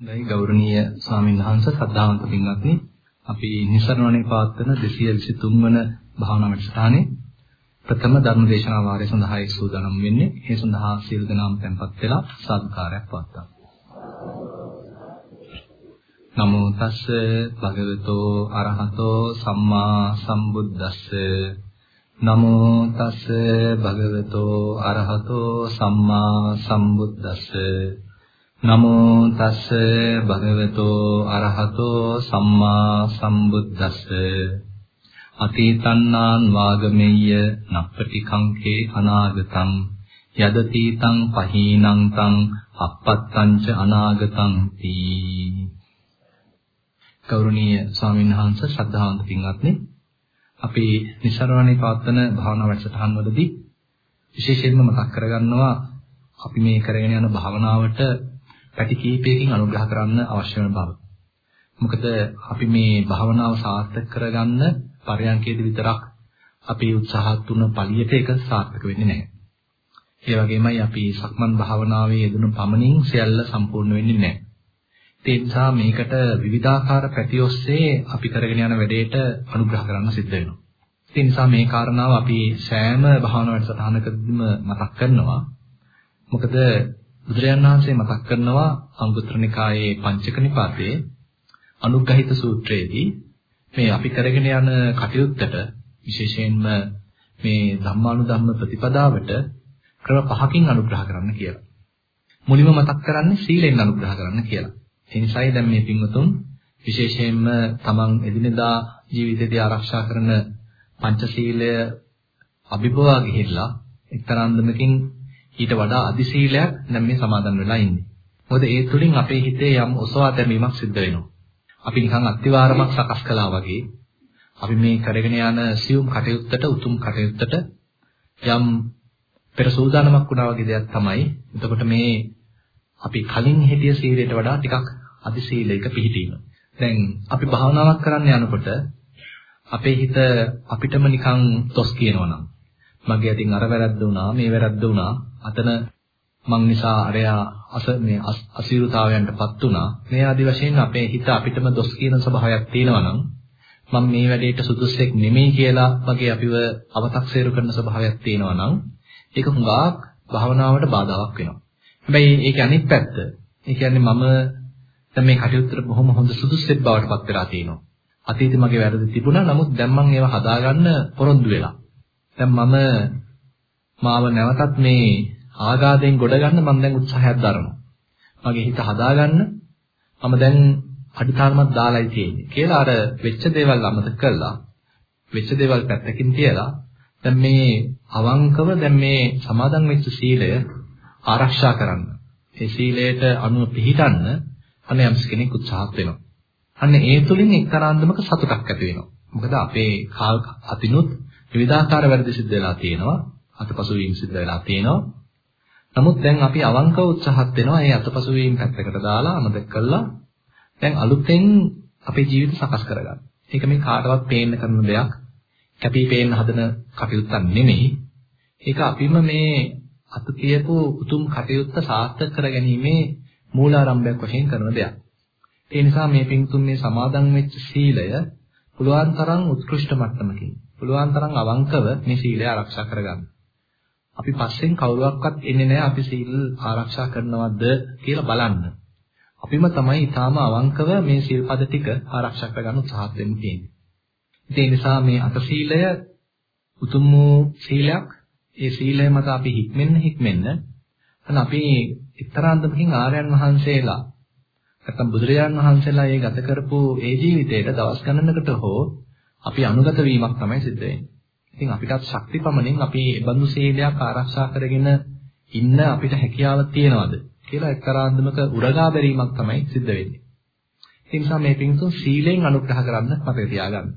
දැයි ගෞරවනීය ස්වාමීන් වහන්සේ සද්ධාවන්ත පින්වත්නි අපි නිසරණණේ පවත්වන 223 වන භාවනා වැඩසටහනේ ප්‍රථම ධර්ම දේශනා වාරය සඳහායි සූදානම් වෙන්නේ. ඒ සඳහා සියලු දෙනාම tempත් වෙලා සාදුකාරයක් පවත්වමු. නමෝ තස්ස භගවතෝ අරහතෝ සම්මා සම්බුද්දස්ස නමෝ තස්ස භගවතෝ අරහතෝ සම්මා සම්බුද්දස්ස නමෝ තස්ස භගවතෝ අරහතෝ සම්මා සම්බුද්දස්ස. අතීතන්නාන් වාගමෙය්‍ය නප්පටි කංකේ අනාගතං යදතීතං පහීනං තං අපත්තං ච අනාගතං තී. ගෞරවනීය ස්වාමීන් වහන්සේ ශ්‍රද්ධාවන්ත පින්වත්නි අපි නිසරණේ පවත්වන භාවනා වැඩසටහන් වලදී විශේෂයෙන්ම මතක් කරගන්නවා අපි මේ කරගෙන යන භාවනාවට පැති කීපයකින් අනුග්‍රහ කරන්න අවශ්‍ය වෙන බව. මොකද අපි මේ භාවනාව සාර්ථක කරගන්න පරයන්කේදී විතරක් අපි උත්සාහත් තුන පළියට එක සාර්ථක වෙන්නේ නැහැ. ඒ වගේමයි අපි සක්මන් භාවනාවේ යෙදුණු පමණින් සියල්ල සම්පූර්ණ වෙන්නේ නැහැ. ඒ නිසා මේකට විවිධාකාර පැති ඔස්සේ අපි කරගෙන යන වැඩේට අනුග්‍රහ කරන්න සිද්ධ වෙනවා. ඒ නිසා මේ කාරණාව අපි සෑම භාවනා වැඩසටහනකදීම මතක් කරනවා. මොකද බුදුරජාණන් වහන්සේ මතක් කරනවා අංගුත්තර නිකායේ පංචක නිපාතයේ අනුග්‍රහිත සූත්‍රයේදී මේ අපි කරගෙන යන කටයුත්තට විශේෂයෙන්ම මේ ධම්මානුධම්ම ප්‍රතිපදාවට ක්‍රම පහකින් අනුග්‍රහ කරන්න කියලා. මුලින්ම මතක් කරන්නේ සීලෙන් අනුග්‍රහ කරන්න කියලා. ඒ නිසායි දැන් මේ පින්වතුන් විශේෂයෙන්ම තමන් එදිනෙදා ජීවිතේදී ආරක්ෂා කරන පංචශීලය අභිභවා ගිහිල්ලා එක්තරාන්දමකින් ඊට වඩා අදි සීලයක් දැන් මේ සමාදන් වෙලා ඉන්නේ. මොකද ඒ තුලින් අපේ හිතේ යම් ඔසවා දැමීමක් සිද්ධ වෙනවා. අපි නිකන් අත්විවරමක් සකස් කළා වගේ අපි මේ කරගෙන යන සියුම් කටයුත්තට උතුම් කටයුත්තට යම් පෙර සූදානමක් වුණා වගේ දෙයක් තමයි. එතකොට මේ අපි කලින් හිටිය සීලයට වඩා ටිකක් අදි සීලයක පිහිටීම. දැන් අපි භාවනාවක් කරන්න යනකොට අපේ හිත අපිටම නිකන් තොස් කියනවනම් මගේ අතින් අර වැරද්ද වුණා මේ වැරද්ද වුණා අතන මං නිසා අරයා අස මේ අසීරුතාවයන්ටපත් වුණා මේ ආදි වශයෙන් අපේ හිත අපිටම දොස් කියන ස්වභාවයක් තියෙනවනම් මම මේ වැඩේට සුදුස්සෙක් නෙමෙයි කියලා වගේ අපිව අව탁සේරු කරන ස්වභාවයක් තියෙනවනම් ඒක හුඟක් භාවනාවට බාධාවක් වෙනවා හැබැයි ඒක අනිත් පැත්ත ඒ කියන්නේ මම දැන් මේ කටයුත්තට බොහොම හොඳ සුදුස්සෙක් බවට පත් වෙලා තියෙනවා. අතීතේ මගේ වැරදි තිබුණා. නමුත් දැන් මම ඒවා හදාගන්න පොරොන්දු වෙලා. දැන් මම මාව නැවතත් මේ ආගාදයෙන් ගොඩ ගන්න මම දැන් උත්සාහයක් දරනවා. මගේ හිත හදාගන්න මම දැන් අඩිතාරමක් දාලායි තියෙන්නේ කියලා අර වෙච්ච දේවල් අමතක කරලා වෙච්ච දේවල් පැත්තකින් තියලා දැන් මේ අවංකව දැන් මේ සමාදන් වෙච්ච සීලය ආරක්ෂා කරන්න. ඒ සීලයට අනුව පිළිටන්න අන්න යම්ස් කෙනෙක් උත්සාහත් වෙනවා. අන්න ඒ තුලින් එක්තරාන්දමක සතුටක් ඇති වෙනවා. මොකද අපේ කාල් අතිනුත් විවිධාකාර වැරදි සිද්ධ වෙලා තියෙනවා. අතපසු වීම සිද්ධ වෙලා තියෙනවා. නමුත් දැන් අපි අවංකව උත්සාහත් වෙනවා මේ අතපසු වීම පැත්තකට දාලා අමතක කළා. දැන් අලුතෙන් අපේ ජීවිත සකස් කරගන්න. ඒක මේ කාටවත් පේන්න කරන දෙයක්. කැපී පේන්න හදන කටයුත්තක් නෙමෙයි. ඒක අපිම මේ අත තියපු උතුම් කටයුත්ත සාර්ථක කරගැනීමේ මූලාරම්භයක් වශයෙන් කරන දෙයක්. ඒ නිසා මේ පින්තුන් මේ සමාදන් වෙච්ච සීලය පුළුවන් තරම් උත්කෘෂ්ඨ මට්ටමකින් පුළුවන් තරම් අවංකව මේ සීලය ආරක්ෂා කරගන්න. අපි පස්සෙන් කවුරුවක්වත් එන්නේ නැහැ අපි සීල් ආරක්ෂා කරනවද කියලා බලන්න. අපිම තමයි ඊටාම අවංකව මේ සීල්පද ටික ආරක්ෂා කරගන්න උත්සාහත් වෙන්න තියෙන්නේ. ඒ නිසා මේ අත සීලය උතුම් වූ සීලයක්. ඒ සීලය මත අපි හික්මෙන්න හික්මෙන්න අන්න අපි එක්තරාන්දමකින් ආර්යයන් වහන්සේලා නැත්නම් බුදුරජාණන් වහන්සේලා ඒ ගත කරපු ඒ ජීවිතයට දවස් ගණනකට හෝ අපි අනුගත වීමක් තමයි සිද්ධ වෙන්නේ. ඉතින් අපිටත් ශක්තිපමණින් අපි ඒ බඳු සීලයක් ආරක්ෂා කරගෙන ඉන්න අපිට හැකියාව තියනවද කියලා එක්තරාන්දමක උරගා බැලීමක් තමයි සිද්ධ වෙන්නේ. ඒ නිසා මේ පින්තුන් සීලෙන් අනුග්‍රහ කරන්න මතක තියාගන්න.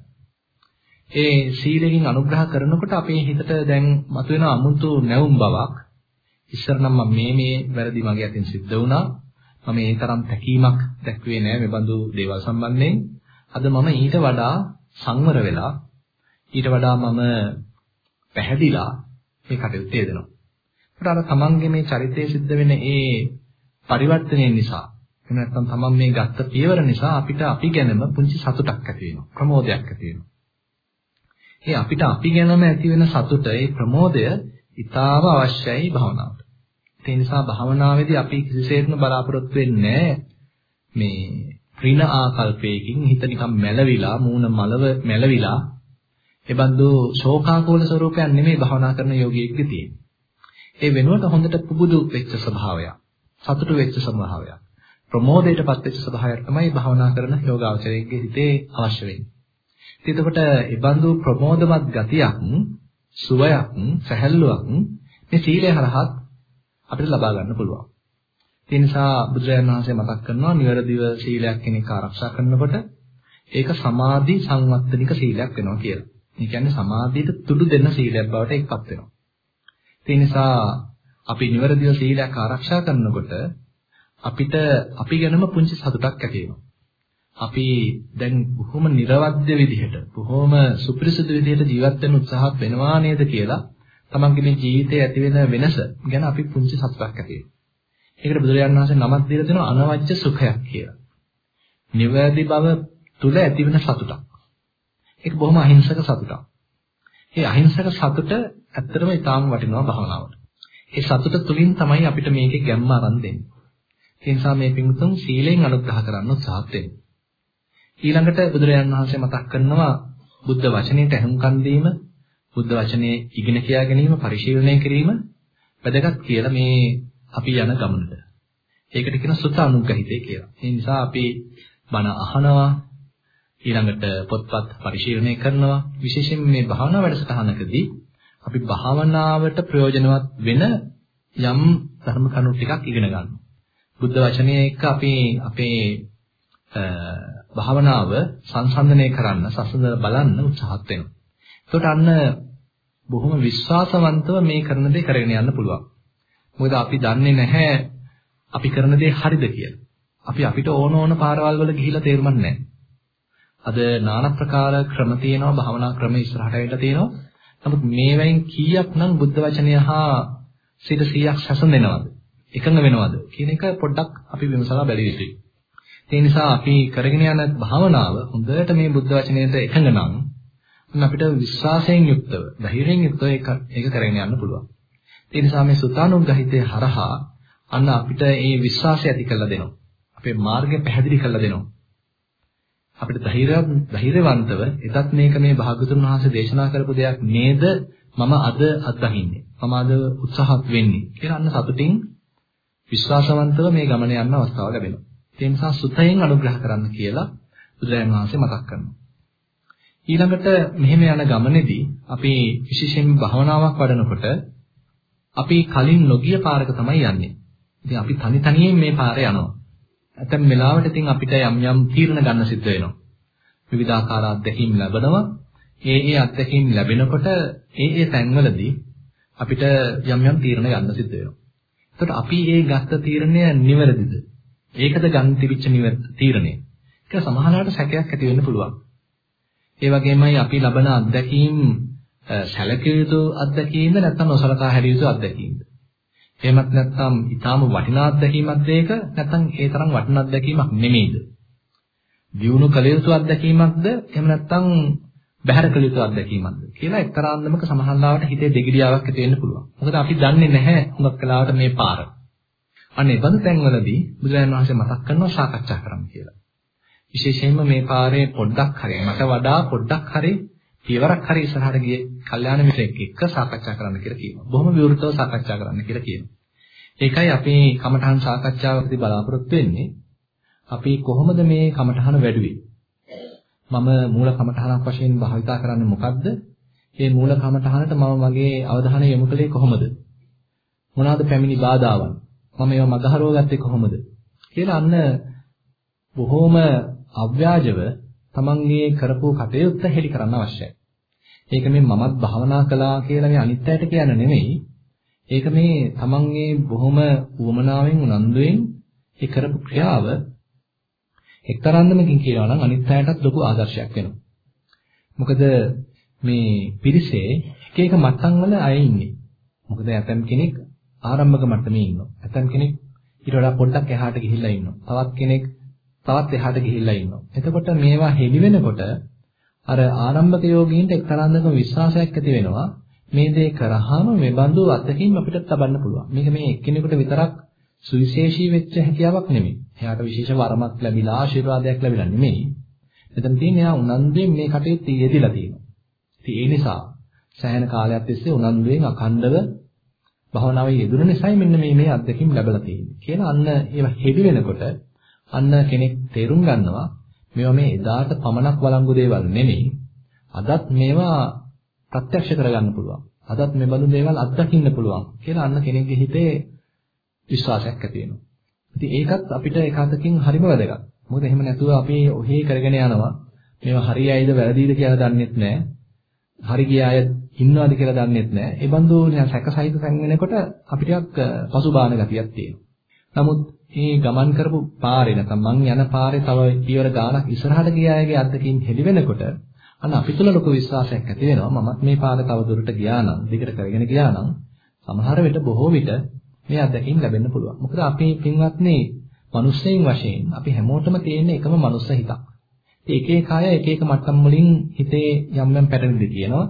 ඒ සීලෙන් අනුග්‍රහ කරනකොට අපේ හිතට දැන් මතුවෙන අමුතු නැවුම් බවක් ඉස්සර නම් මම මේ මේ වැරදි මගේ අතින් සිද්ධ වුණා. මම ඒ තරම් තැකීමක් දැක්ුවේ නෑ මේ බඳු දේවල් සම්බන්ධයෙන්. අද මම ඊට වඩා සංවර වෙලා ඊට වඩා මම පැහැදිලා මේ කටයුත්ත යෙදෙනවා. ඒකට අර තමන්ගේ මේ චරිතයේ සිද්ධ වෙන ඒ පරිවර්තනය නිසා එහෙම නැත්නම් තමන් මේ ගත්ත පියවර නිසා අපිට අපි ගැනම පුංචි සතුටක් ඇති වෙනවා. ප්‍රමෝදයක් ඇති වෙනවා. ඒ අපිට අපි ගැනම ඇති වෙන සතුට, ඒ ප්‍රමෝදය ඊටාව අවශ්‍යයි භවනාවට. ඒ නිසා භවනාවේදී අපි කිසිසේත්ම බලාපොරොත්තු වෙන්නේ මේ ඍණ ආකල්පයකින් හිත නිකන් මැලවිලා, මූණ මලව මැලවිලා, එබඳු ශෝකාකූල ස්වરૂපයක් නෙමෙයි භවනා කරන යෝගියෙක්ගේ තියෙන්නේ. ඒ වෙනුවට හොඳට පුබුදු වෙච්ච ස්වභාවයක්, සතුටු වෙච්ච ස්වභාවයක්, ප්‍රමෝදයටපත් වෙච්ච ස්වභාවයක් තමයි භවනා කරන යෝගාවචරයේ හිතේ අවශ්‍ය වෙන්නේ. ඉතින් එතකොට ඒ බඳු ප්‍රමෝදවත් ගතියක්, සුවයක්, සැහැල්ලුවක් මේ සීලය හරහා අපිට ලබා ගන්න පුළුවන්. ඒ නිසා බුදුරජාණන් වහන්සේ මතක් කරනවා නිවැරදිව සීලයක් කෙනෙක් ආරක්ෂා කරනකොට ඒක සමාධි සංවත්තනික සීලයක් වෙනවා කියලා. ඒ කියන්නේ සමාධියට තුඩු දෙන්න සීලයක් බවට එක්පත් වෙනවා. ඒ නිසා අපි නිවැරදිව සීලයක් ආරක්ෂා කරනකොට අපිට අපි ගැනම පුංචි සතුටක් ඇති වෙනවා. අපි දැන් බොහොම නිර්වද්‍ය විදිහට බොහොම සුපිරිසුදු විදිහට ජීවත් වෙන්න උත්සාහත් වෙනවා නේද කියලා තමන්ගේ මේ ජීවිතයේ ඇති වෙන වෙනස ගැන අපි පුංචි සතුටක් ඇති වෙනවා. ඒකට බුදුරජාණන් වහන්සේ නමක් දීලා දෙනවා අනවජ්‍ය සුඛයක් කියලා. නිවැරදි බව තුල ඇති වෙන සතුටක්. ඒක බොහොම අහිංසක සතුටක්. මේ අහිංසක සතුට ඇත්තටම ඊටාම වටිනවා භවනාවට. ඒ සතුට තුලින් තමයි අපිට මේකේ ගැම්ම අරන් දෙන්නේ. ඒ නිසා මේ පිංතුන් සීලෙන් අනුග්‍රහ කරන්න උත්සාහත් වෙන්න. ඊළඟට බුදුරජාණන් වහන්සේ මතක් කරනවා බුද්ධ වචනයට ඇහුම්කන් දීම, බුද්ධ වචනේ ඉගෙන කියා ගැනීම, පරිශීලනය කිරීම වැදගත් කියලා මේ අපි යන ගමනට. ඒකට කියන සුත අනුග්‍රහිතය කියලා. ඒ නිසා අපි බණ අහනවා, ඊළඟට පොත්පත් පරිශීලනය කරනවා. විශේෂයෙන් මේ භාවනා වැඩසටහනකදී අපි භාවනාවට ප්‍රයෝජනවත් වෙන යම් ධර්ම කරුණු ටිකක් ඉගෙන ගන්නවා. බුද්ධ වචනය එක්ක අපි අපේ භාවනාව සංසන්දනය කරන්න, සසඳ බලන්න උත්සාහත් වෙනවා. එතකොට අන්න බොහොම විශ්වාසවන්තව මේ කරන දේ කරගෙන යන්න පුළුවන්. මොකද අපි දන්නේ නැහැ අපි කරන දේ හරිද කියලා. අපි අපිට ඕන ඕන පාරවල් වල ගිහිලා තේරුම් නැහැ. අද নানা ප්‍රකාර ක්‍රම තියෙනවා, භාවනා ක්‍රම ඉස්සරහට ඇවිල්ලා තියෙනවා. නමුත් මේවෙන් කීයක් නම් බුද්ධ වචනය හා 100ක් සැසඳෙනවද? එකඟ වෙනවද කියන එක පොඩ්ඩක් අපි විමසලා බැලිය යුතුයි. ඒ නිසා අපි කරගෙන යන භාවනාව හොඳට මේ බුද්ධ වචනයට එකඟ නම් අපිට විශ්වාසයෙන් යුක්තව, ධෛර්යයෙන් යුක්තව ඒක කරගෙන යන්න පුළුවන්. ඒ නිසා මේ සුතානුග්‍රහිතය හරහා අන්න අපිට මේ විශ්වාසය ඇති කරලා දෙනවා. අපේ මාර්ගය පැහැදිලි කරලා දෙනවා. අපිට ධෛර්ය ධෛර්යවන්තව එදත් මේක මේ භාගතුන් වහන්සේ දේශනා කරපු දෙයක් නේද මම අද අත්දකින්නේ. මම අද උත්සාහත් වෙන්නේ කියලා අන්න සතුටින් විශ්වාසවන්තව මේ ගමන යන්න අවස්ථාව ලැබෙනවා. ඒ නිසා සුතයෙන් අනුග්‍රහ කරන්න කියලා බුදුරජාණන් වහන්සේ මතක් කරනවා. ඊළඟට මෙහෙම යන ගමනේදී අපි විශේෂයෙන් භවනාවක් වඩනකොට අපි කලින් නොගිය පාරක තමයි යන්නේ. ඉතින් අපි තනි තනියෙන් මේ පාරේ යනවා. ඇතැම් වෙලාවට ඉතින් අපිට යම් යම් තීරණ ගන්න සිද්ධ වෙනවා. විවිධාකාර අත්දැකීම් ලැබෙනවා. ඒ ඒ අත්දැකීම් ලැබෙනකොට ඒ ඒ තැන්වලදී අපිට යම් යම් තීරණ ගන්න සිද්ධ වෙනවා. එතකොට අපි ඒ ගත්ත තීරණය නිවැරදිද? ඒකද ගන්න තිබිච්ච තීරණය. ඒක සමහරවිට සැකයක් ඇති වෙන්න පුළුවන්. ඒ වගේමයි අපි ලබන අත්දැකීම් සැලකිය යුතු අත්දැකීම්ද නැත්නම් නොසලකා හැරිය යුතු අත්දැකීම්ද? එහෙමත් නැත්නම් ඊටාම වටිනා අත්දැකීමක්ද ඒක නැත්නම් ඒ තරම් වටිනා අත්දැකීමක් නෙමෙයිද? දියුණු කළ යුතු අත්දැකීමක්ද එහෙම නැත්නම් බැහැර කළ යුතු අත්දැකීමක්ද කියලා එක්තරා අන්දමක සමහරවිට හිතේ දෙගිඩියාවක් ඇති වෙන්න පුළුවන්. මොකද අපි දන්නේ නැහැ හුඟක් වෙලාවට මේ පාර. අනේ බඳු තැන්වලදී බුදුරජාණන් වහන්සේ මතක් කරනවා සාකච්ඡා කරන්න කියලා. විශේෂයෙන්ම මේ පාරේ පොඩ්ඩක් හරි මට වඩා පොඩ්ඩක් හරි පියවරක් හරි ඉස්සරහට ගිය කල්යාණ මිත්‍රෙක් එක්ක සාකච්ඡා කරන්න කියලා කියනවා. බොහොම විවෘතව සාකච්ඡා කරන්න කියලා කියනවා. ඒකයි අපි කමඨහන් සාකච්ඡාවකදී බලාපොරොත්තු වෙන්නේ. අපි කොහොමද මේ කමඨහන වැඩුවේ? මම මූල කමඨහනක් වශයෙන් භාවිතා කරන්නේ මොකද්ද? මේ මූල කමඨහනට මම මගේ අවධානය යොමු කළේ කොහොමද? මොනවාද පැමිණි බාධාවන්? මම ඒවා මගහරව ගත්තේ කොහොමද? කියලා අන්න බොහොම අව්‍යාජව තමන්ගේ කරපු කටයුත්ත හෙලි කරන්න අවශ්‍යයි. ඒක මේ මමත් භාවනා කළා කියලා මේ අනිත් අයට කියන්න නෙමෙයි. ඒක මේ තමන්ගේ බොහොම උවමනාවෙන් උනන්දුවෙන් ඒ කරපු ක්‍රියාව එක්තරාන්දමකින් කියනවා නම් අනිත් අයටත් ලොකු ආදර්ශයක් වෙනවා. මොකද මේ පිරිසේ එක එක මට්ටම් වල අය ඉන්නේ. මොකද ඇතම් කෙනෙක් ආරම්භක මට්ටමේ ඉන්නවා. ඇතම් කෙනෙක් ඊට වඩා පොඩ්ඩක් එහාට ගිහිල්ලා ඉන්නවා. තවත් කෙනෙක් තවත් එහාට ගිහිල්ලා ඉන්නවා. එතකොට මේවා හෙළි වෙනකොට අර ආරම්භක යෝගීන්ට එක්තරාන්දක විශ්වාසයක් ඇති වෙනවා. මේ දේ කරාම මේ බඳු අත්දැකීම් අපිට ලබන්න පුළුවන්. මේක මේ එක්කෙනෙකුට විතරක් සුවිශේෂී වෙච්ච හැකියාවක් නෙමෙයි. එයාට විශේෂ වරමක් ලැබිලා ආශිර්වාදයක් ලැබිලා නෙමෙයි. මෙතන තියෙන්නේ එයා උනන්දුවෙන් මේ කටයුත්ත යෙදিলা තියෙනවා. ඉතින් ඒ නිසා සෑහෙන කාලයක් තිස්සේ උනන්දුවෙන් අඛණ්ඩව භවනාවේ යෙදුන නිසායි මෙන්න මේ මේ අත්දැකීම් ලැබලා තියෙන්නේ. කියලා අන්න ඒවා හෙඩි වෙනකොට අන්න කෙනෙක් තේරුම් ගන්නවා මේවා මේ එදාට පමණක් වළංගු දේවල් නෙමෙයි. අදත් මේවා ප්‍රත්‍යක්ෂ කරගන්න පුළුවන්. අදත් මේ බඳු දේවල් අත්දකින්න පුළුවන් කියලා අන්න කෙනෙක්ගේ හිතේ විශ්වාසයක් ඇති වෙනවා. ඉතින් ඒකත් අපිට එක අතකින් හරිම වැදගත්. මොකද එහෙම නැතුව අපි ඔහේ කරගෙන යනවා. මේවා හරියයිද වැරදිද කියලා දන්නෙත් නැහැ. හරි ගිය අය ඉන්නවද කියලා දන්නෙත් නැහැ. ඒ බඳු සැකසහිත තැන් වෙනකොට අපි ටිකක් පසුබාන ගතියක් තියෙනවා. නමුත් මේ ගමන් කරපු පාරේ නැත්නම් මං යන පාරේ තව පියවර ගානක් ඉස්සරහට ගිය අයගේ අත්දැකීම් හෙළි වෙනකොට අන්න අපි තුල ලොකු විශ්වාසයක් ඇති වෙනවා. මමත් මේ පාරේ තව දුරට ගියා නම්, දිගට කරගෙන ගියා නම් සමහර විට බොහෝ විට මේ අත්දැකීම් ලැබෙන්න පුළුවන්. මොකද අපි පින්වත්නි, මිනිස්සෙයින් වශයෙන් අපි හැමෝටම තියෙන එකම මනුස්ස හිතක්. ඒක එක අය එක එක මට්ටම් වලින් හිතේ යම් යම් පැටලෙදි කියනවා.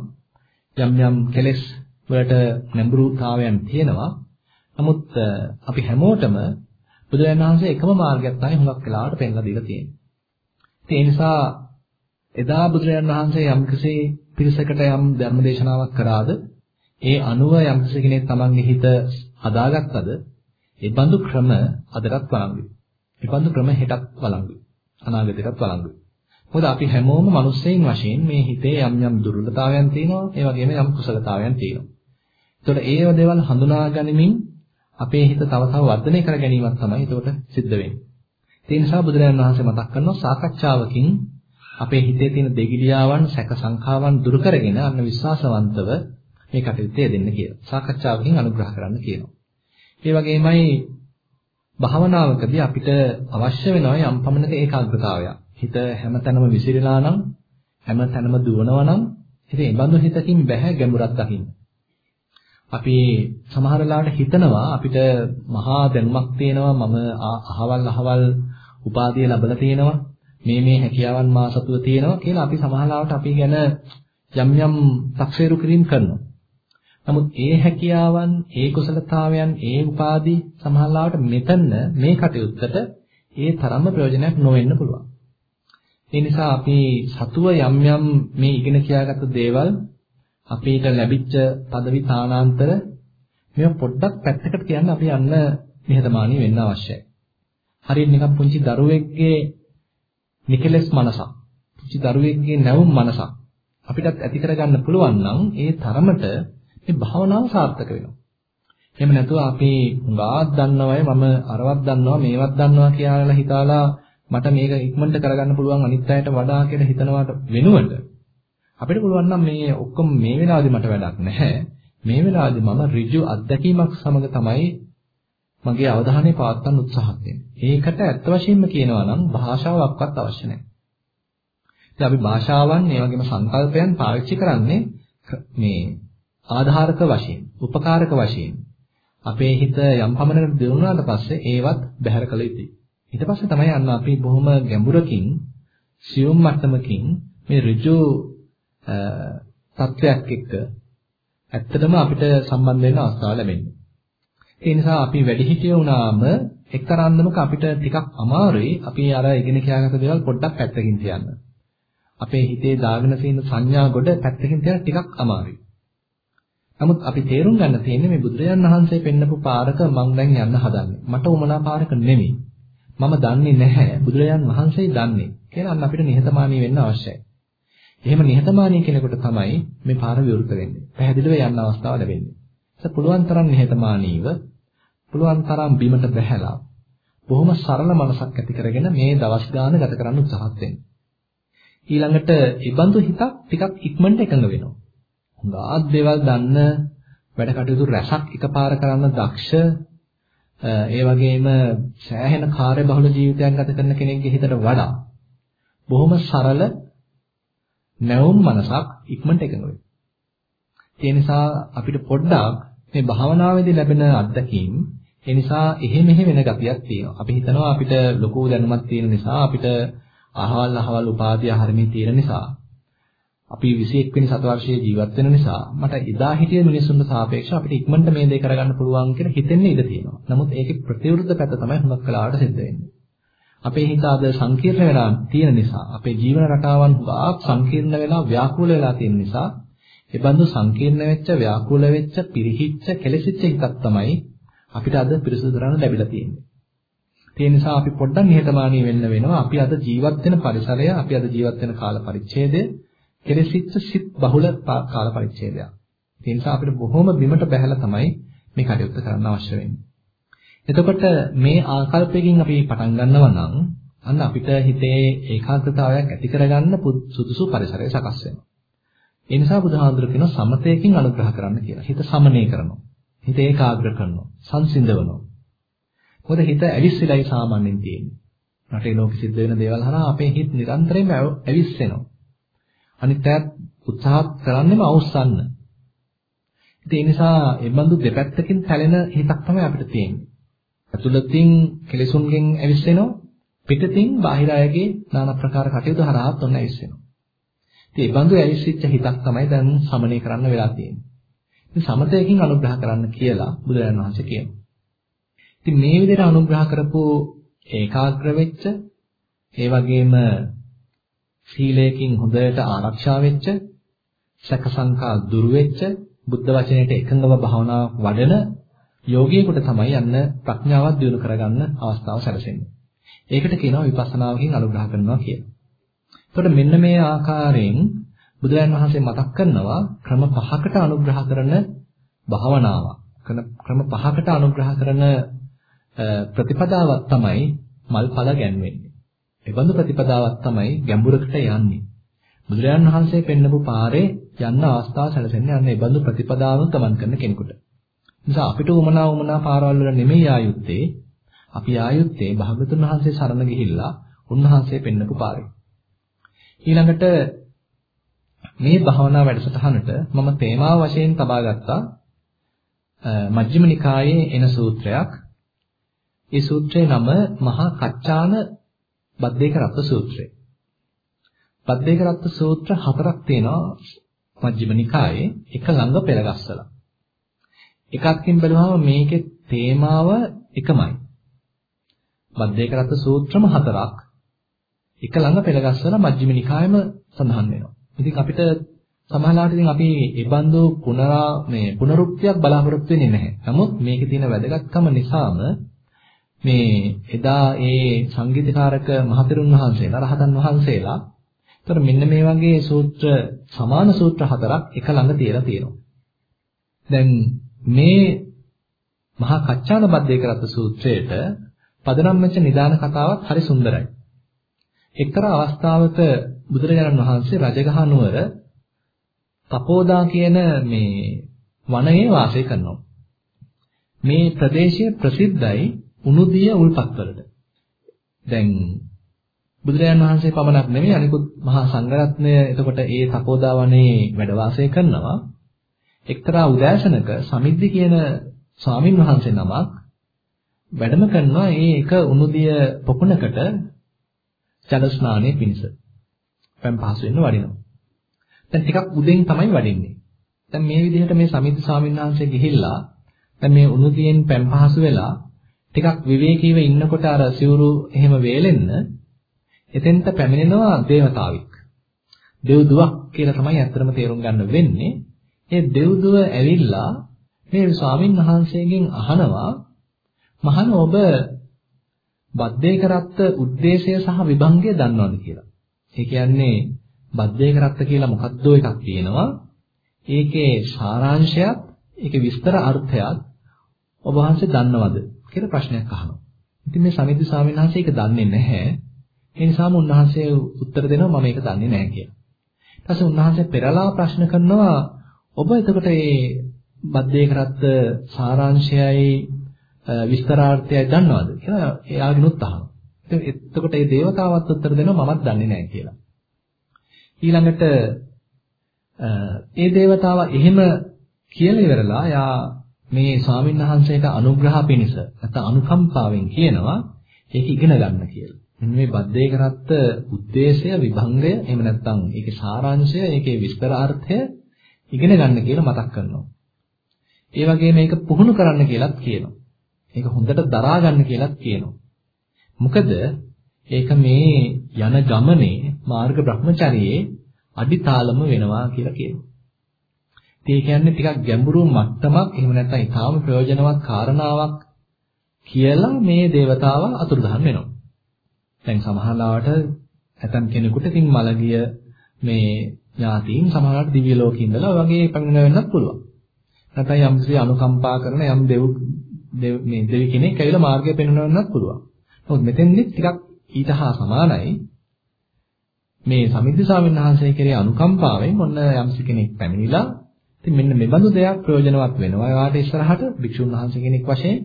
යම් යම් කෙලෙස් වලට නැඹුරුතාවයන් තියෙනවා. නමුත් අපි හැමෝටම බුදුරජාණන් වහන්සේ එකම මාර්ගයක් තමයි හුඟක් වෙලාවට පෙන්ලා දීලා තියෙන්නේ. ඒ නිසා එදා බුදුරජාණන් වහන්සේ යම්කිසි පිරිසකට යම් ධර්ම දේශනාවක් කරාද ඒ අනුව යම්කිසි කෙනෙක් තමන්ගේ හිත හදාගත්තද ඒ බඳු ක්‍රම අදටත් වළංගුයි. ඒ බඳු ක්‍රම හෙටත් වළංගුයි. අනාගතයටත් වළංගුයි. මොකද අපි හැමෝම මිනිස්සෙයින් වශයෙන් මේ හිතේ යම් යම් දුර්වලතාවයන් තියෙනවා ඒ වගේම යම් කුසලතාවයන් තියෙනවා. ඒතකොට ඒව දේවල් හඳුනා ගනිමින් අපේ හිත තව තව වර්ධනය කර ගැනීමක් තමයි ඒකට සිද්ධ වෙන්නේ. ඒ නිසා බුදුරජාණන් වහන්සේ මතක් කරනවා සාකච්ඡාවකින් අපේ හිතේ තියෙන දෙගිඩියාවන් සැක සංඛාවන් දුරු කරගෙන අන්න විශ්වාසවන්තව මේ කටයුත්තේ දෙන්න කියලා. සාකච්ඡාවකින් අනුග්‍රහ කරන්න කියනවා. ඒ වගේමයි භාවනාවකදී අපිට අවශ්‍ය වෙනවා යම් පමණක ඒකාග්‍රතාවයක්. හිත හැමතැනම විසිරලා නම් හැමතැනම දුවනවා නම් ඉතින් ඒ බඳු හිතකින් බෑ ගැඹුරක් දකින්න. අපි සමහර වෙලාවට හිතනවා අපිට මහා දැනුමක් තියෙනවා මම අහවල් අහවල් උපාධිය ලැබලා තියෙනවා මේ මේ හැකියාවන් මා සතුව තියෙනවා කියලා අපි සමහරවිට අපි ගැන යම් යම් තක්සේරු කිරීම කරනවා. නමුත් ඒ හැකියාවන්, ඒ කුසලතාවයන්, ඒ උපාධි සමහරවිට මෙතන මේ කටයුත්තට ඒ තරම්ම ප්‍රයෝජනයක් නොවෙන්න පුළුවන්. ඒ නිසා අපි සතුව යම් යම් මේ ඉගෙන කියාගත්ත දේවල් අපිට ලැබිච්ච পদවි තානාන්තර මේවා පොඩ්ඩක් පැත්තකට තියන්න අපි යන්න නිහතමානී වෙන්න අවශ්‍යයි. හරියට නිකන් පුංචි දරුවෙක්ගේ නිකලස් මනසක්, පුංචි දරුවෙක්ගේ නැවුම් මනසක් අපිටත් ඇති කරගන්න පුළුවන් නම් ඒ තරමට මේ භාවනාව සාර්ථක වෙනවා. එහෙම නැතුව අපි හුඟාක් දන්නවයි මම අරවත් දන්නවා මේවත් දන්නවා කියලා හිතාලා මට මේක ඉක්මනට කරගන්න පුළුවන් අනිත් අයට වඩා කියලා හිතනවාට වෙනුවට අපිට පුළුවන් නම් මේ ඔක්කොම මේ වෙලාවේදී මට වැඩක් නැහැ. මේ වෙලාවේදී මම ඍජු අත්දැකීමක් සමග තමයි මගේ අවධානය පවත්වන්න උත්සාහත් වෙන්නේ. ඒකට ඇත්ත වශයෙන්ම කියනවා නම් භාෂාවක්වත් අවශ්‍ය නැහැ. ඉතින් අපි භාෂාවන්, ඒ වගේම සංකල්පයන් පාවිච්චි කරන්නේ මේ ආධාරක වශයෙන්, උපකාරක වශයෙන්. අපේ හිත යම් පමණකට දියුණුවාට පස්සේ ඒවත් බැහැර කළ යුතුයි. ඊට පස්සේ තමයි අන්න අපි බොහොම ගැඹුරකින් සියුම් මට්ටමකින් මේ ඍජු තත්වයක් එක්ක ඇත්තටම අපිට සම්බන්ධ වෙන්න අවස්ථාව ලැබෙන්නේ. ඒ නිසා අපි වැඩිහිටිය වුණාම එක්තරා අන්දමක අපිට ටිකක් අමාරුයි අපි අර ඉගෙන කියාගත්ත දේවල් පොඩ්ඩක් පැත්තකින් තියන්න. අපේ හිතේ දාගෙන තියෙන සංඥා ගොඩ පැත්තකින් තියන්න ටිකක් අමාරුයි. නමුත් අපි තේරුම් ගන්න තියෙන්නේ මේ බුදුරජාණන් වහන්සේ පෙන්නපු පාරක මම දැන් යන්න හදන්නේ. මට උමනා පාරක නෙමෙයි. මම දන්නේ නැහැ බුදුරජාණන් වහන්සේ දන්නේ කියලා අන්න අපිට නිහතමානී වෙන්න අවශ්‍යයි. එහෙම නිහතමානී කෙනෙකුට තමයි මේ පාර විවෘත වෙන්නේ. පැහැදිලිව යන්න අවස්ථාව ලැබෙන්නේ. ඒක පුළුවන් තරම් නිහතමානීව පුළුවන් තරම් බිමට බැහැලා බොහොම සරල මනසක් ඇති කරගෙන මේ දවස් ගාන ගත කරන්න උත්සාහත් වෙන්න. ඊළඟට ඉබඳු හිතක් ටිකක් ඉක්මනට එකඟ වෙනවා. හොඳාත් දේවල් දන්න වැඩ කටයුතු රැසක් එකපාර කරන්න දක්ෂ ඒ වගේම සෑහෙන කාර්යබහුල ජීවිතයක් ගත කරන කෙනෙක්ගේ හිතට වඩා බොහොම සරල නැවුම් මනසක් ඉක්මනට එකඟ වෙනවා. ඒ නිසා අපිට පොඩ්ඩක් මේ භාවනාවේදී ලැබෙන අත්දැකීම් ඒ නිසා එහෙ මෙහෙ වෙන ගතියක් තියෙනවා. අපි හිතනවා අපිට ලොකු දැනුමක් තියෙන නිසා අපිට අහවල් අහවල් උපාධිය හරිනේ තියෙන නිසා අපි 21 වෙනි සතවර්ෂයේ ජීවත් වෙන නිසා මට එදා හිටිය මිනිස්සුන්ට සාපේක්ෂව අපිට ඉක්මනට මේ දේ කරගන්න පුළුවන් කියලා හිතෙන්න ඉඩ තියෙනවා. නමුත් ඒකේ ප්‍රතිවිරුද්ධ පැත්ත තමයි හුඟක් කලාවට සිද්ධ වෙන්නේ. අපේ හිත අද සංකීර්ණ වෙලා තියෙන නිසා අපේ ජීවන රටාවන් හුඟක් සංකීර්ණ වෙලා ව්‍යාකූල වෙලා තියෙන නිසා ඒ බඳු සංකීර්ණ වෙච්ච ව්‍යාකූල වෙච්ච පිරිහිච්ච කෙලෙසිච්ච හිතක් තමයි අපිට අද පිරිසුදු කරන්න ලැබිලා තියෙන්නේ. ඒ නිසා අපි පොඩ්ඩක් නිහතමානී වෙන්න වෙනවා. අපි අද ජීවත් වෙන පරිසරය, අපි අද ජීවත් වෙන කාල පරිච්ඡේදය කෙලෙසිච්ච සිත් බහුල කාල පරිච්ඡේදයක්. ඒ නිසා අපිට බොහොම බිමට බහැලා තමයි මේ කටයුත්ත කරන්න අවශ්‍ය වෙන්නේ. එතකොට මේ ආකල්පයෙන් අපි පටන් ගන්නවා නම් අන්න අපිට හිතේ ඒකාග්‍රතාවයක් ඇති කරගන්න සුදුසු පරිසරය සකස් වෙනවා. ඒ නිසා බුදුහාඳුර කියන සමතයකින් අනුග්‍රහ කරන්න කියලා. හිත සමනය කරනවා. හිත ඒකාග්‍ර කරනවා. සංසිඳවනවා. මොකද හිත ඇවිස්සෙලයි සාමාන්‍යයෙන් තියෙන්නේ. රටේ ලෝකෙ සිද්ධ වෙන දේවල් හරහා අපේ හිත නිරන්තරයෙන්ම ඇවිස්සෙනවා. අනිත් අයත් උත්සාහ කරන්නේම අවුස්සන්න. ඉතින් ඒ නිසා මේ බඳු දෙපැත්තකින් සැලෙන හිතක් තමයි අපිට තියෙන්නේ. ඇතුළතින් කෙලෙසුන්ගෙන් ඇවිස්සෙනවා පිටතින් බාහිර අයගේ নানা ප්‍රකාර කටයුතු හරහාත් ඔන්න ඇවිස්සෙනවා. ඉතින් මේ බඳු ඇවිස්සිච්ච හිතක් තමයි දැන් සමනය කරන්න වෙලා තියෙන්නේ. ඉතින් සමතයකින් අනුග්‍රහ කරන්න කියලා බුදුරජාණන් වහන්සේ කියනවා. ඉතින් මේ විදිහට අනුග්‍රහ කරපු ඒකාග්‍ර වෙච්ච ඒ වගේම සීලයකින් හොඳට ආරක්ෂා වෙච්ච සැක සංකා දුරු වෙච්ච බුද්ධ වචනයට එකඟව භාවනා වඩන යෝගියෙකුට තමයි යන්න ප්‍රඥාවක් දියුණු කරගන්න අවස්ථාව සැලසෙන්නේ. ඒකට කියනවා විපස්සනාවකින් අනුග්‍රහ කරනවා කියලා. එතකොට මෙන්න මේ ආකාරයෙන් බුදුරජාණන් වහන්සේ මතක් කරනවා ක්‍රම පහකට අනුග්‍රහ කරන භාවනාවක්. ක්‍රම පහකට අනුග්‍රහ කරන ප්‍රතිපදාවක් තමයි මල්ඵල ගැන්වෙන්නේ. ඒ බඳු ප්‍රතිපදාවක් තමයි ගැඹුරකට යන්නේ. බුදුරජාණන් වහන්සේ පෙන්නපු පාරේ යන්න අවස්ථාව සැලසෙන්නේ අන්න ඒ බඳු ප්‍රතිපදාවක් ගමන් කරන කෙනෙකුට. නිසා අපිට උමනා උමනා පාරවල් වල නෙමෙයි ආයුත්තේ අපි ආයුත්තේ භාගතුන් වහන්සේ සරණ ගිහිල්ලා උන්වහන්සේ පෙන්නපු පාරේ. ඊළඟට මේ භාවනා වැඩසටහනට මම තේමාව වශයෙන් තබා ගත්තා මජ්ක්‍ධිම නිකායේ එන සූත්‍රයක්. ඒ සූත්‍රයේ නම මහා කච්චාන බද්දේක රත්ත සූත්‍රය. බද්දේක රත්ත සූත්‍ර හතරක් තියෙනවා මජ්ක්‍ධිම නිකායේ එක ළඟ පෙළගස්සලා. එකක්කින් බලුවම මේකේ තේමාව එකමයි. බද්දේක රත්ත සූත්‍රම හතරක් එක ළඟ පෙළගස්සලා මජ්ක්‍ධිම නිකායෙම සඳහන් වෙනවා. ඉතින් අපිට සමහරවිට ඉතින් අපි ඒ බඳු පුනරා මේ පුනරුක්තියක් බලාපොරොත්තු වෙන්නේ නැහැ. නමුත් මේකේ තියෙන වැදගත්කම නිසාම මේ එදා ඒ සංගීතකාරක මහතෙරුන් වහන්සේලා රහතන් වහන්සේලා එතකොට මෙන්න මේ වගේ සූත්‍ර සමාන සූත්‍ර හතරක් එක ළඟ තියලා තියෙනවා. දැන් මේ මහා කච්චාන බද්දේකරත් සූත්‍රයේට පදනම් වෙච්ච නිදාන කතාවක් හරි සුන්දරයි. එක්තරා අවස්ථාවක බුදුරජාණන් වහන්සේ රජගහ නුවර තපෝදා කියන මේ වනයේ වාසය කරනවා. මේ ප්‍රදේශය ප්‍රසිද්ධයි උණුදිය උල්පත්වලට. දැන් බුදුරජාණන් වහන්සේ පමණක් නෙමෙයි අනිකුත් මහා සංඝරත්නය එතකොට ඒ තපෝදා වනයේ වැඩ වාසය කරනවා. එක්තරා උදෑසනක සමිද්දි කියන ස්වාමින් වහන්සේ නමක් වැඩම කරනවා ඒ එක උණුදිය පොකුණකට ජල ස්නානයේ පිණිස. පැන් පහසු වෙන්න වඩිනවා. දැන් ටිකක් උදෙන් තමයි වඩින්නේ. දැන් මේ විදිහට මේ සමිද්දි ස්වාමීන් වහන්සේ ගිහිල්ලා දැන් මේ උණුදියෙන් පැන් පහසු වෙලා ටිකක් විවේකීව ඉන්නකොට අර සිවුරු එහෙම වේලෙන්න එතෙන්ට පැමිණෙනවා දේවතාවෙක්. දෙව්දුවක් කියලා තමයි ඇත්තටම තේරුම් ගන්න වෙන්නේ. ඒ දෙව්දුව ඇවිල්ලා මේ ස්වාමින් වහන්සේගෙන් අහනවා මහණ ඔබ බද්දේ කරත්ත ಉದ್ದೇಶය සහ විභංගය දන්නවද කියලා. ඒ කියන්නේ බද්දේ කරත්ත කියලා මොකක්දෝ එකක් තියෙනවා. ඒකේ සාරාංශයත් ඒකේ විස්තර අර්ථයත් ඔබ වහන්සේ දන්නවද කියලා ප්‍රශ්නයක් අහනවා. ඉතින් මේ සමිද්ද ස්වාමීන් වහන්සේ ඒක දන්නේ නැහැ. ඒ නිසාම උන්වහන්සේ උත්තර දෙනවා මම ඒක දන්නේ නැහැ කියලා. ඊට පස්සේ උන්වහන්සේ පෙරලා ප්‍රශ්න කරනවා ඔබ එතකොට මේ බද්දේ කරත්ත සාරාංශයයි විස්තරාර්ථයයි දන්නවද කියලා එයාගෙනුත් අහනවා. එතකොට මේ దేవතාවත් උත්තර දෙනවා මමත් දන්නේ නැහැ කියලා. ඊළඟට ඒ దేవතාවා එහෙම කියලා ඉවරලා යා මේ ස්වාමීන් වහන්සේට අනුග්‍රහ පිණිස නැත්නම් අනුකම්පාවෙන් කියනවා ඒක ඉගෙන ගන්න කියලා. මෙන්න මේ බද්දේ කරත්ත ಉದ್ದೇಶය විභංගය එහෙම නැත්නම් ඒකේ සාරාංශය ඒකේ විස්තරාර්ථය ඉගෙන ගන්න කියලා මතක් කරනවා. ඒ වගේම මේක පුහුණු කරන්න කියලාත් කියනවා. ඒක හොඳට දරා ගන්න කියලාත් කියනවා. මොකද ඒක මේ යන ගමනේ මාර්ග බ්‍රහ්මචාරියේ අඩිතාලම වෙනවා කියලා කියනවා. ඒ කියන්නේ ටිකක් ගැඹුරු මට්ටමක් එහෙම නැත්නම් ඊටාම ප්‍රයෝජනවත් කාරණාවක් කියලා මේ దేవතාව අතුරුදහන් වෙනවා. දැන් සමහරවට ඇතම් කෙනෙකුට ඉතින් මලගිය මේ ඥාතීන් සමහරවට දිව්‍ය ලෝකේ ඉඳලා වගේ පැමිණ වෙන්නත් පුළුවන්. නැත්නම් යම්කිසි අනුකම්පා කරන යම් දෙව් මේ දෙවි කෙනෙක් ඇවිල්ලා මාර්ගය පෙන්වන්නත් පුළුවන්. නමුත් මෙතෙන්දි ටිකක් ඊට හා සමානයි මේ සමිද්ධ ස්වාමීන් වහන්සේ කෙරේ අනුකම්පාවෙන් ඔන්න යම්සි කෙනෙක් පැමිණිලා ඉතින් මෙන්න මේ බඳු දෙයක් ප්‍රයෝජනවත් වෙනවා. ඒවාට ඉස්සරහට භික්ෂුන් වහන්සේ කෙනෙක් වශයෙන්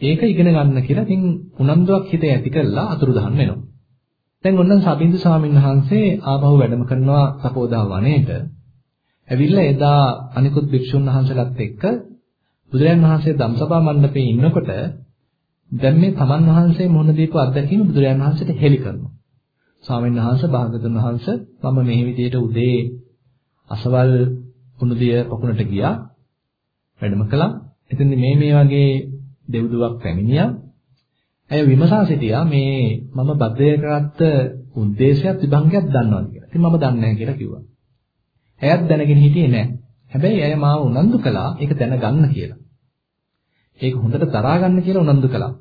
ඒක ඉගෙන ගන්න කියලා ඉතින් උනන්දුවක් හිතේ ඇති කරලා අතුරුදහන් වෙනවා. දැන් ඔන්න සබින්දු ස්වාමීන් වහන්සේ ආපහු වැඩම කරනවා සපෝදා වනයේට. ඇවිල්ලා එදා අනිකුත් භික්ෂුන් වහන්සේලාත් එක්ක බුදුරජාන් වහන්සේ ධම්සභා මණ්ඩපේ ඉන්නකොට දැන් මේ තමන් වහන්සේ මොන දීපු අත්දැකීම බුදුරජාන් වහන්සේට හෙළි කරනවා. ස්වාමීන් වහන්සේ භාගතුන් වහන්සේ මම මේ විදිහට උදේ අසවල් කුණුදිය පොකුණට ගියා වැඩම කළා. එතෙන් මේ මේ වගේ දෙව්දුවක් පැමිණියා. ඇය විමසා සිටියා මේ මම බද්දේ කරත්ත උද්දේශයත් විභංගයක් දන්නවද කියලා. ඉතින් මම දන්නේ නැහැ කියලා කිව්වා. ඇයත් දැනගෙන හිටියේ නැහැ. හැබැයි ඇය මාව උනන්දු කළා ඒක දැනගන්න කියලා. ඒක හොඳට දරා ගන්න කියලා උනන්දු කළා.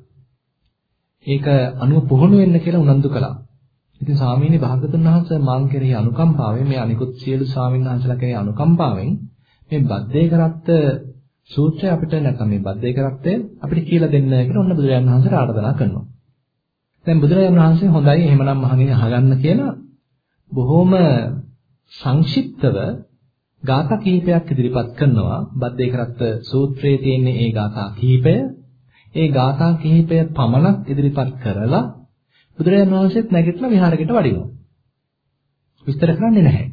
ඒක අනුව පුහුණු වෙන්න කියලා උනන්දු කළා. ඉතින් ස්වාමීනි භාගතුන් වහන්සේ මාන් කෙරෙහි අනුකම්පාවෙන් මේ අනිකුත් සියලු ස්වාමීන් වහන්සේලා කෙරෙහි අනුකම්පාවෙන් මේ බද්දේ කරත්ත සූත්‍රය අපිට නැත්නම් මේ බද්දේ කරත්තය අපිට කියලා දෙන්න කියලා ඔන්න බුදුරජාණන් වහන්සේට ආරාධනා කරනවා. දැන් බුදුරජාණන් වහන්සේ හොඳයි එහෙමනම් මහගෙන අහගන්න කියලා බොහොම සංක්ෂිප්තව ගාථා කිහිපයක් ඉදිරිපත් කරනවා. බද්දේ කරත්ත සූත්‍රයේ තියෙන ඒ ගාථා කිහිපය ඒ ගාථා කිහිපය පමණක් ඉදිරිපත් කරලා බුදුරජාණන් වහන්සේත් නැගිටලා විහාරයකට වඩිනවා. විස්තර කරන්නේ නැහැ.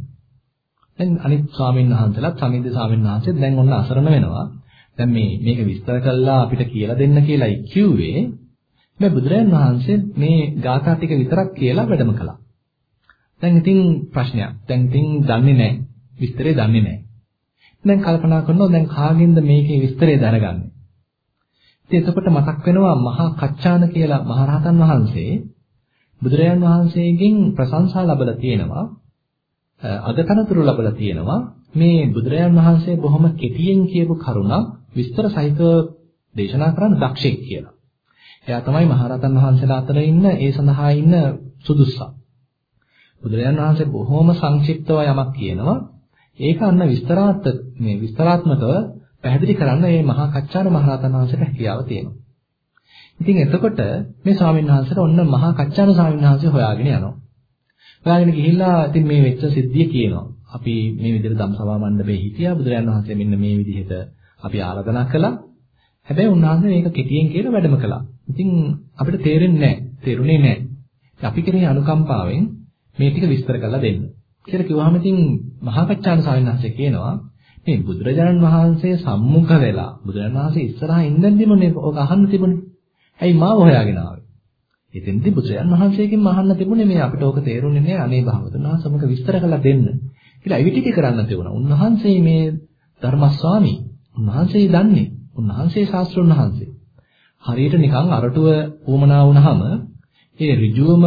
දැන් අනිත් ස්වාමීන් වහන්සේලාත් සමිද්ද ස්වාමීන් වහන්සේත් දැන් ඔන්න අසරණ වෙනවා. දැන් මේ මේක විස්තර කළා අපිට කියලා දෙන්න කියලායි කිව්වේ. මේ බුදුරජාණන් වහන්සේ මේ ගාථා ටික විතරක් කියලා වැඩම කළා. දැන් ඉතින් ප්‍රශ්නයක්. දැන් ඉතින් දන්නේ නැහැ. විස්තරේ දන්නේ නැහැ. දැන් කල්පනා කරනවා දැන් කාගෙන්ද මේකේ විස්තරය දැනගන්නේ? ඉතින් එතකොට මතක් වෙනවා මහා කච්චාන කියලා මහරහතන් වහන්සේ බුදුරජාන් වහන්සේගෙන් ප්‍රශංසා ලැබලා තියෙනවා අගතනතුරු ලැබලා තියෙනවා මේ බුදුරජාන් වහන්සේ බොහොම කෙටියෙන් කියපු කරුණක් විස්තර සහිතව දේශනා කරන්න දක්ෂෙක් කියලා. එයා තමයි මහරහතන් වහන්සේලා අතර ඉන්න ඒ සඳහා ඉන්න සුදුස්සා. බුදුරජාන් වහන්සේ බොහොම සංක්ෂිප්තව යමක් කියනවා. ඒක අන්න විස්තරාත්මක මේ විස්තරාත්මකව පැහැදිලි කරන්න මේ මහා කච්චාන මහරහතන් වහන්සේට හැකියාව තියෙනවා. ඉතින් එතකොට මේ ස්වාමීන් වහන්සේට ඔන්න මහා කච්චාන ස්වාමීන් වහන්සේ හොයාගෙන යනවා. හොයාගෙන ගිහිල්ලා ඉතින් මේ වෙච්ච සිද්ධිය කියනවා. අපි මේ විදිහට ධම්සභා මණ්ඩපේ හිටියා බුදුරජාණන් වහන්සේ මෙන්න මේ විදිහට අපි ආරාධනා කළා. හැබැයි උන්වහන්සේ මේක කෙටියෙන් කියලා වැඩම කළා. ඉතින් අපිට තේරෙන්නේ නැහැ. තේරුනේ නැහැ. අපි කෙරෙහි අනුකම්පාවෙන් මේ ටික විස්තර කරලා දෙන්න. කියලා කිව්වහම ඉතින් මහා කච්චාන ස්වාමීන් වහන්සේ කියනවා මේ බුදුරජාණන් වහන්සේ සම්මුඛ වෙලා බුදුරජාණන් වහන්සේ ඉස්සරහා ඉඳන්දිමනේ ඔක අහන්න තිබුණේ. ඇයි මාව හොයාගෙන ආවේ? එතෙන්දි බුදුරජාන් වහන්සේගෙන් අහන්න තිබුණේ මේ අපිට ඕක තේරුන්නේ නැහැ අනේ භාගතුන් වහන්සේ මොක විස්තර කරලා දෙන්න. කියලා එවිටිටි කරන්න තිබුණා. උන්වහන්සේ මේ ධර්මස්වාමී. උන්වහන්සේ දන්නේ. උන්වහන්සේ ශාස්ත්‍රඥ වහන්සේ. හරියට නිකන් අරටුව ඌමනා වුණාම ඒ ඍජුවම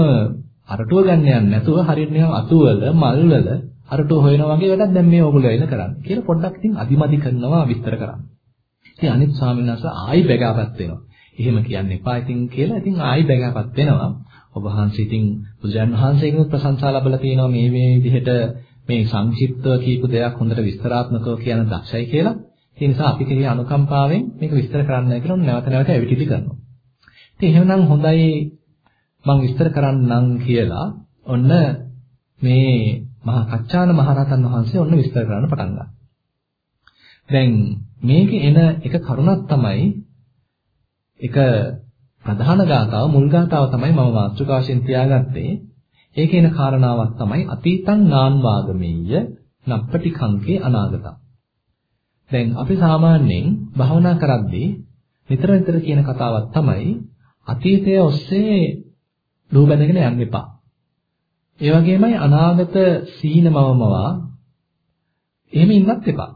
අරටුව ගන්න යන්නේ නැතුව හරියට නිකන් අතුවල මල්වල අරටුව හොයනා වගේ වැඩක් දැන් මේ ඕගොල්ලෝ ඇවිල්ලා කරන්නේ. කියලා පොඩ්ඩක් ඉතින් අදිමදි කරනවා විස්තර කරන්න. ඉතින් අනිත් ස්වාමීන් වහන්සේ ආයි බැගාපත් වෙනවා. එහෙම කියන්න එපා ඉතින් කියලා ඉතින් ආයි බැගාපත් වෙනවා. ඔබ වහන්සේ ඉතින් බුදුන් වහන්සේගෙනුත් ප්‍රශංසා ලැබලා තියෙනවා මේ මේ විදිහට මේ සංක්ෂිප්තව කියපු දෙයක් හොඳට විස්තරාත්මකව කියන දක්ෂයි කියලා. ඒ නිසා අපි කෙරෙහි අනුකම්පාවෙන් මේක විස්තර කරන්න කියලා නැවත නැවත ඇවිටිලි කරනවා. ඉතින් එහෙමනම් හොඳයි මම විස්තර කරන්නම් කියලා ඔන්න මේ මහා කච්චාන මහරහතන් වහන්සේ ඔන්න විස්තර කරන්න පටන් ගන්නවා. දැන් මේකේ එන එක කරුණක් තමයි එක ප්‍රධාන ගාතාව මුල් ගාතාව තමයි මම මාතෘකාවෙන් තියාගත්තේ. ඒකේ එන කාරණාවක් තමයි අතීතං නාන් වාගමෙය්‍ය නප්පටි කංකේ අනාගතං. දැන් අපි සාමාන්‍යයෙන් භවනා කරද්දී නිතර නිතර කියන කතාවක් තමයි අතීතය ඔස්සේ ලුහු බැඳගෙන යන්න එපා. ඒ වගේමයි අනාගත සීනමවමවා එහෙම ඉන්නත් එපා.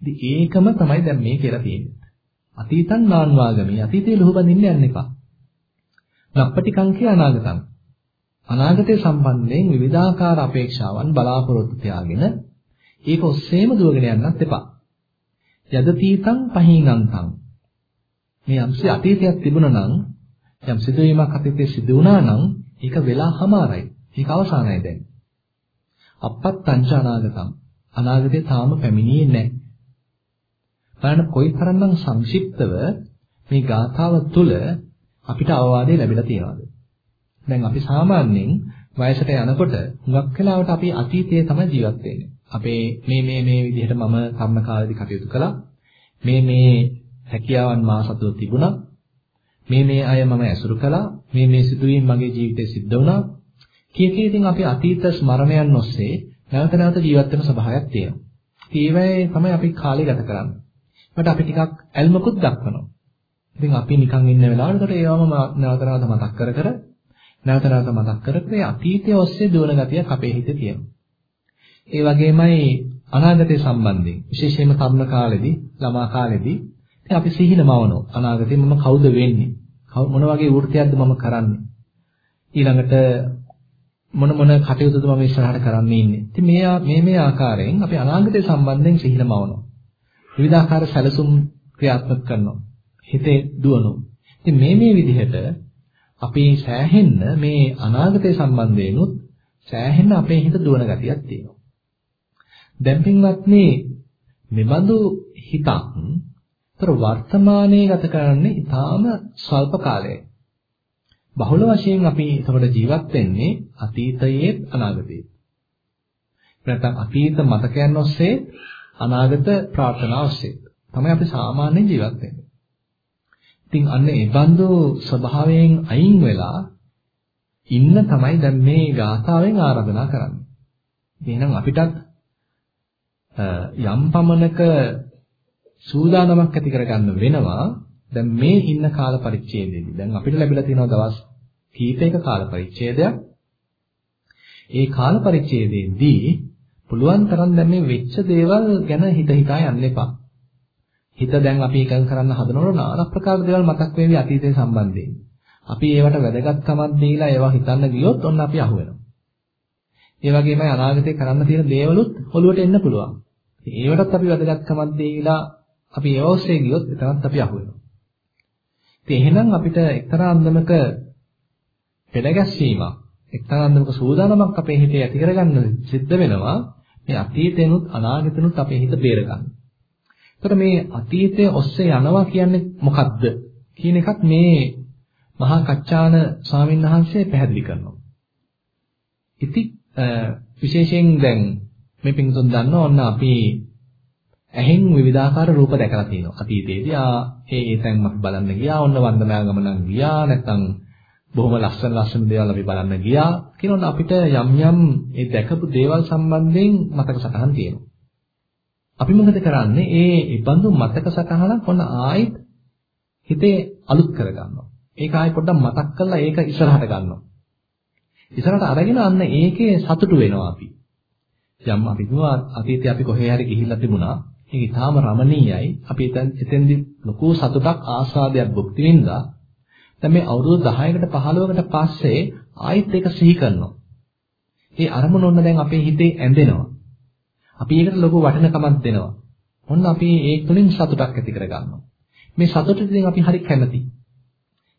ඉතින් ඒකම තමයි දැන් මේ කියලා තියෙන්නේ. අතීතං නාන්වාගමී අතීතේ ලුහු බඳින්න යන්න එපා. නප්පටිකංකේ අනාගතං. අනාගතය සම්බන්ධයෙන් විවිධාකාර අපේක්ෂාවන් බලාපොරොත්තු තියාගෙන ඒක ඔස්සේම දුවගෙන යන්නත් එපා. යදතීතං පහීනන්තං. මේ යම්සි අතීතයක් තිබුණා නම් යම් සිදුවීමක් අතීතයේ සිදු වුණා නම් ඒක වෙලා හමාරයි. ඒක අවසానයි දැන්. අපත්තංච අනාගතං. අනාගතේ තාම පැමිණියේ නැහැ. බලන්න කොයිතරම්නම් සංක්ෂිප්තව මේ ගාථාව තුළ අපිට අවවාදය ලැබිලා තියෙනවද? දැන් අපි සාමාන්‍යයෙන් වයසට යනකොට හුඟක් වෙලාවට අපි අතීතයේ තමයි ජීවත් වෙන්නේ. අපේ මේ මේ මේ විදිහට මම කර්ම කාලෙදි කටයුතු කළා. මේ මේ හැකියාවන් මා සතුව තිබුණා. මේ මේ අය මම ඇසුරු කළා. මේ මේ සිදුවීම් මගේ ජීවිතේ සිද්ධ වුණා. කිය කී ඉතින් අපි අතීත ස්මරණයන් ඔස්සේ නැවත නැවත ජීවත් වෙන ස්වභාවයක් තියෙනවා. ඒවැයේ තමයි අපි කාලය ගත කරන්නේ. මට අපි ටිකක් ඇල්මකුත් දක්වනවා. ඉතින් අපි නිකන් ඉන්න වෙලාවට ඒවම නැවත නැවත මතක් කර කර නැවත නැවත මතක් කර කර අතීතයේ ඔස්සේ දුවන ගතියක් අපේ හිතේ තියෙනවා. ඒ වගේමයි අනාගතය සම්බන්ධයෙන් විශේෂයෙන්ම තරුණ කාලෙදී ළමා කාලෙදී ඉතින් අපි සිහින මවනෝ අනාගතේ මම කවුද වෙන්නේ? මොන වගේ වෘත්තියක්ද මම කරන්නේ? ඊළඟට මොන මොන කටයුතුද මම ඉස්සරහට කරන්න ඉන්නේ. ඉතින් මේ මේ මේ ආකාරයෙන් අපි අනාගතය සම්බන්ධයෙන් සිහින මවනවා. විවිධාකාර සැලසුම් ක්‍රියාත්මක කරනවා. හිතේ දුවනවා. ඉතින් මේ මේ විදිහට අපි සෑහෙන්න මේ අනාගතය සම්බන්ධයෙන්ුත් සෑහෙන්න අපේ හිත දුවන ගතියක් තියෙනවා. දැන් පින්වත්නි මෙබඳු හිතක් ତර වර්තමානයේ ගත කරන්නේ ඊටාම ස්වල්ප කාලයයි. බහුල වශයෙන් අපි එතකොට ජීවත් වෙන්නේ අතීතයේ අනාගතයේ. නැත්නම් අතීත මතකයන් ඔස්සේ අනාගත ප්‍රාර්ථනා ඔස්සේ තමයි අපි සාමාන්‍යයෙන් ජීවත් වෙන්නේ. ඉතින් අන්න ඒ බඳු ස්වභාවයෙන් අයින් වෙලා ඉන්න තමයි දැන් මේ ගාථාවෙන් ආරාධනා කරන්නේ. එහෙනම් අපිටත් යම් පමණක සූදානමක් ඇති කරගන්න වෙනවා දැන් මේ ඉන්න කාල පරිච්ඡේදයේදී දැන් අපිට ලැබිලා තියෙනවා දවස් කීපයක කාල පරිච්ඡේදයක් ඒ කාල පරිච්ඡේදයේදී පුළුවන් තරම් දැන් මේ වෙච්ච දේවල් ගැන හිත හිතා යන්න එපා. හිත දැන් අපි එකඟ කරන්න හදනකොට নানা ප්‍රකාර දේවල් මතක් වෙවි අතීතය සම්බන්ධයෙන්. අපි ඒවට වැදගත්කමක් දීලා ඒවා හිතන්න ගියොත් ඔන්න අපි අහු වෙනවා. ඒ වගේමයි අනාගතේ කරන්න තියෙන දේවලුත් ඔළුවට එන්න පුළුවන්. ඒවටත් අපි වැදගත්කමක් දීලා අපි ඒ ඔස්සේ ගියොත් එතනත් අපි අහු වෙනවා. ඉතින් එහෙනම් අපිට එක්තරා අන්දමක පෙළගැස්වීමක් එක්තරා අන්දමක සූදානමක් අපේ හිතේ ඇති කරගන්න සිද්ධ වෙනවා මේ අතීතේනුත් අනාගතේනුත් අපේ හිත බේරගන්න. එතකොට මේ අතීතයේ ඔස්සේ යනවා කියන්නේ මොකද්ද කියන එකත් මේ මහා කච්චාන ස්වාමීන් වහන්සේ පැහැදිලි කරනවා. ඉතින් විශේෂයෙන් දැන් මේ පින්තුන් දන්නවා ඔන්න අපි ඇහෙන් විවිධාකාර රූප දැකලා තියෙනවා. අතීතයේදී ආ ඒ ඒ තැන් අපි බලන්න ගියා. ඔන්න වන්දනා ගමනක් ගියා. නැත්නම් බොහොම ලස්සන ලස්සන දේවල් අපි බලන්න ගියා. කියනොත් අපිට යම් යම් ඒ දැකපු දේවල් සම්බන්ධයෙන් මතක සටහන් තියෙනවා. අපි මොකද කරන්නේ? ඒ ඉබඳු මතක සටහනක් ඔන්න ආයිත් හිතේ අලුත් කරගන්නවා. ඒක ආයි පොඩ්ඩක් මතක් කරලා ඒක ඉස්සරහට ගන්නවා. ඉස්සරහට අරගෙන අන්න ඒකේ සතුටු වෙනවා අපි. යම් අපි දුවා අතීතයේ අපි කොහේ හරි ගිහිල්ලා තිබුණා. ඒක ඊටාම රමණීයයි. අපි එතෙන් එතෙන්දි ලොකු සතුටක් ආස්වාදයක් භුක්ති විඳා. දැන් මේ අවුරුදු 10කට 15කට පස්සේ ආයෙත් ඒක සිහි කරනවා. ඒ අරමුණ ඔන්න දැන් අපේ හිතේ ඇඳෙනවා. අපි ඒකට ලොකු වටිනකමක් දෙනවා. ඔන්න අපි ඒක තුළින් සතුටක් ඇති කරගන්නවා. මේ සතුටින් අපි හරි කැමති.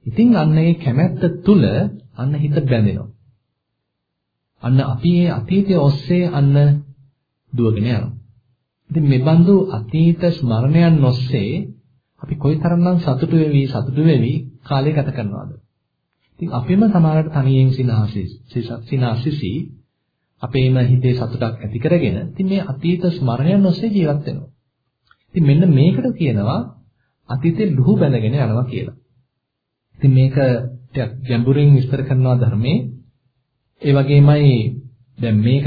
ඉතින් අන්න ඒ කැමැත්ත තුළ අන්න හිත බැඳෙනවා. අන්න අපි මේ අතීතයේ ඔස්සේ අන්න දුවගෙන යනවා. ඉතින් මේ බඳු අතීත ස්මරණයන් ඔස්සේ අපි කොයිතරම්නම් සතුටු වෙවි සතුටු වෙවි කාලය ගත කරනවද? ඉතින් අපිම සමහරට තනියෙන් සිනාසිසි අපේම හිතේ සතුටක් ඇති කරගෙන ඉතින් මේ අතීත ස්මරණයන් ඔස්සේ ජීවත් වෙනවා. ඉතින් මෙන්න මේකට කියනවා අතීතේ ලුහු බැඳගෙන යනවා කියලා. ඉතින් මේක ටිකක් ගැඹුරින් විස්තර කරනවා ධර්මයේ. ඒ වගේමයි දැන් මේක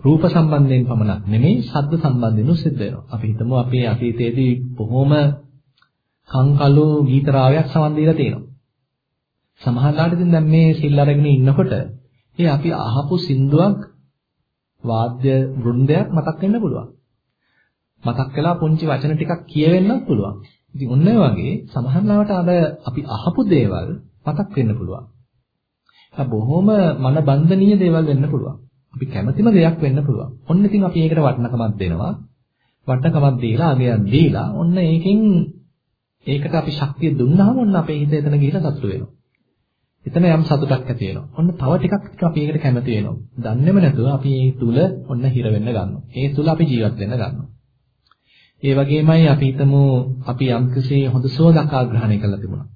රූප සම්බන්ධයෙන් පමණක් නෙමෙයි ශබ්ද සම්බන්ධයෙන් සිද්ධ වෙනවා. අපි හිතමු අපේ අතීතයේදී බොහොම කංකලු ගීත රාවයක් සමන් දීලා තියෙනවා. සමහරවිට ඉතින් දැන් මේ සිල් අරගෙන ඉන්නකොට ඒ අපි අහපු සින්දුවක් වාද්‍ය වෘන්දයක් මතක් වෙන්න පුළුවන්. මතක් වෙලා පුංචි වචන ටිකක් කියවෙන්නත් පුළුවන්. ඉතින් ඔන්න වගේ සමහරවිට අර අපි අහපු දේවල් මතක් වෙන්න පුළුවන්. ඒක බොහොම මන බන්ධනීය දේවල් වෙන්න පුළුවන්. අපි කැමතිම දෙයක් වෙන්න පුළුවන්. ඔන්න ඉතින් අපි ඒකට වටිනකමක් දෙනවා. වටිනකමක් දීලා අගයක් දීලා ඔන්න ඒකෙන් ඒකට අපි ශක්තිය දුන්නාම ඔන්න අපේ හිත එතන ගිහිලා සතුට වෙනවා. එතන යම් සතුටක් ඇති වෙනවා. ඔන්න තව ටිකක් අපි ඒකට කැමති වෙනවා. දන්නේම නැතුව අපි ඒ තුල ඔන්න හිර වෙන්න ගන්නවා. ඒ තුල අපි ජීවත් වෙන්න ගන්නවා. ඒ වගේමයි අපි හිතමු අපි යම්කිසි හොඳ සුවඳක් ආග්‍රහණය කරලා තිබුණා.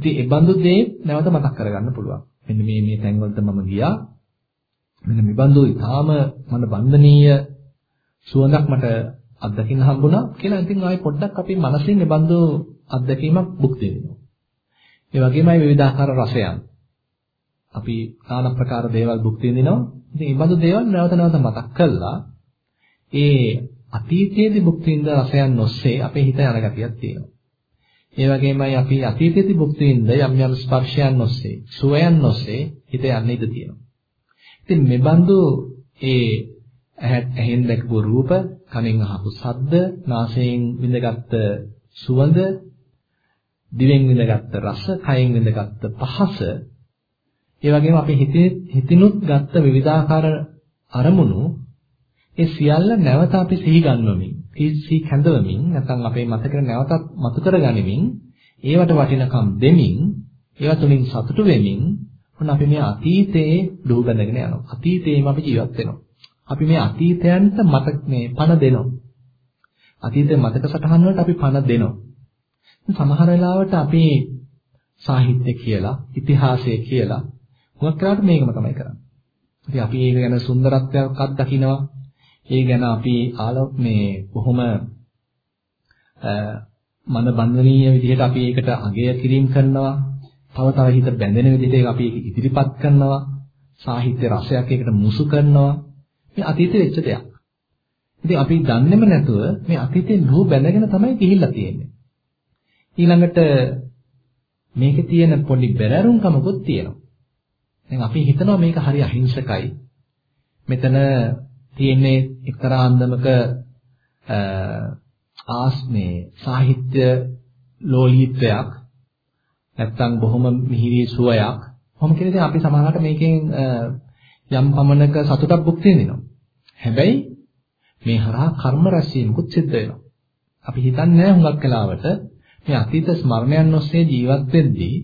ඉතින් ඒ බඳු දේ නැවත මතක් කරගන්න පුළුවන්. මෙන්න මේ මේ තැන්වලට මම ගියා. මෙන්න මේ බඳු ඊටාම මන බන්ධනීය සුවඳක් මට අත්දකින්න හම්බුණා කියලා ඉතින් ආයේ පොඩ්ඩක් අපි මනසින් මේ බඳු අත්දැකීමක් භුක්ති විඳිනවා. ඒ වගේමයි විවිධාකාර රසයන්. අපි নানা ප්‍රකාර දේවල් භුක්ති විඳිනවා. ඉතින් මේ බඳු දේවල් නැවත නැවත මතක් කළා ඒ අතීතයේදී භුක්ති විඳ රසයන් ඔස්සේ අපේ හිත යන ගතියක් තියෙනවා. ඒ වගේමයි අපි අතීතයේදී භුක්ති විඳ යම් යම් ස්පර්ශයන් ඔස්සේ, සුවයන් ඔස්සේ හිත යන්න ඉඩ තියෙනවා. ඉතින් මේ බඳු ඒ ඇහෙන් දැකපු රූප, කනෙන් අහපු ශබ්ද, නාසයෙන් විඳගත් සුවඳ, දිවෙන් විඳගත් රස, කයෙන් විඳගත් පහස, ඒ වගේම අපි හිතේ හිතිනුත් ගත්ත විවිධාකාර අරමුණු ඒ සියල්ල නැවත අපි සිහි ගන්වමින්, සිහි කැඳවමින් නැත්නම් අපේ මතකෙ නැවතත් මතු කරගනිමින්, ඒවට වටිනකම් දෙමින්, ඒවා තුලින් සතුටු වෙමින්, ඔන්න අපි මේ අතීතයේ දුහ බඳගෙන යනවා. අතීතයේම අපි ජීවත් වෙනවා. අපි මේ අතීතයන්ට මතක මේ පණ දෙනවා. අතීතයේ මතක සටහන් වලට අපි පණ දෙනවා. සමහර වෙලාවට අපි සාහිත්‍ය කියලා, ඉතිහාසය කියලා මොකක් කරාට මේකම තමයි කරන්නේ. ඉතින් අපි ඒක ගැන සුන්දරත්වයක් අත්දකින්නවා. ඒ ගැන අපි ආලෝක මේ බොහොම මන බන්ධනීය විදිහට අපි ඒකට අගය කිරීම කරනවා. තව තව හිත බැඳෙන විදිහට ඒක අපි ඉදිරිපත් කරනවා. සාහිත්‍ය රසයක් ඒකට මුසු කරනවා. මේ අතීතේ වෙච්ච දෙයක්. ඉතින් අපි දන්නේම නැතුව මේ අතීතේ නෝ බැඳගෙන තමයි ගිහිල්ලා තියෙන්නේ. ඊළඟට මේකේ තියෙන පොඩි බැරරුම්කමකුත් තියෙනවා. දැන් අපි හිතනවා මේක හරි අහිංසකයි. මෙතන තියෙන්නේ එක්තරා අන්දමක ආස්මේ සාහිත්‍ය ලෝලීත්වයක් නැත්තම් බොහොම මිහිරි සුවයක්. කොහොම කියලා ඉතින් අපි සමහරවිට මේකෙන් යම් පමණක සතුටක් භුක්ති විඳිනවා. හැබැයි මේ හරහා කර්ම රැස්වීමකුත් සිද්ධ වෙනවා. අපි හිතන්නේ නැහැ හුඟක් වෙලාවට මේ අතීත ස්මරණයන් ඔස්සේ ජීවත් වෙද්දී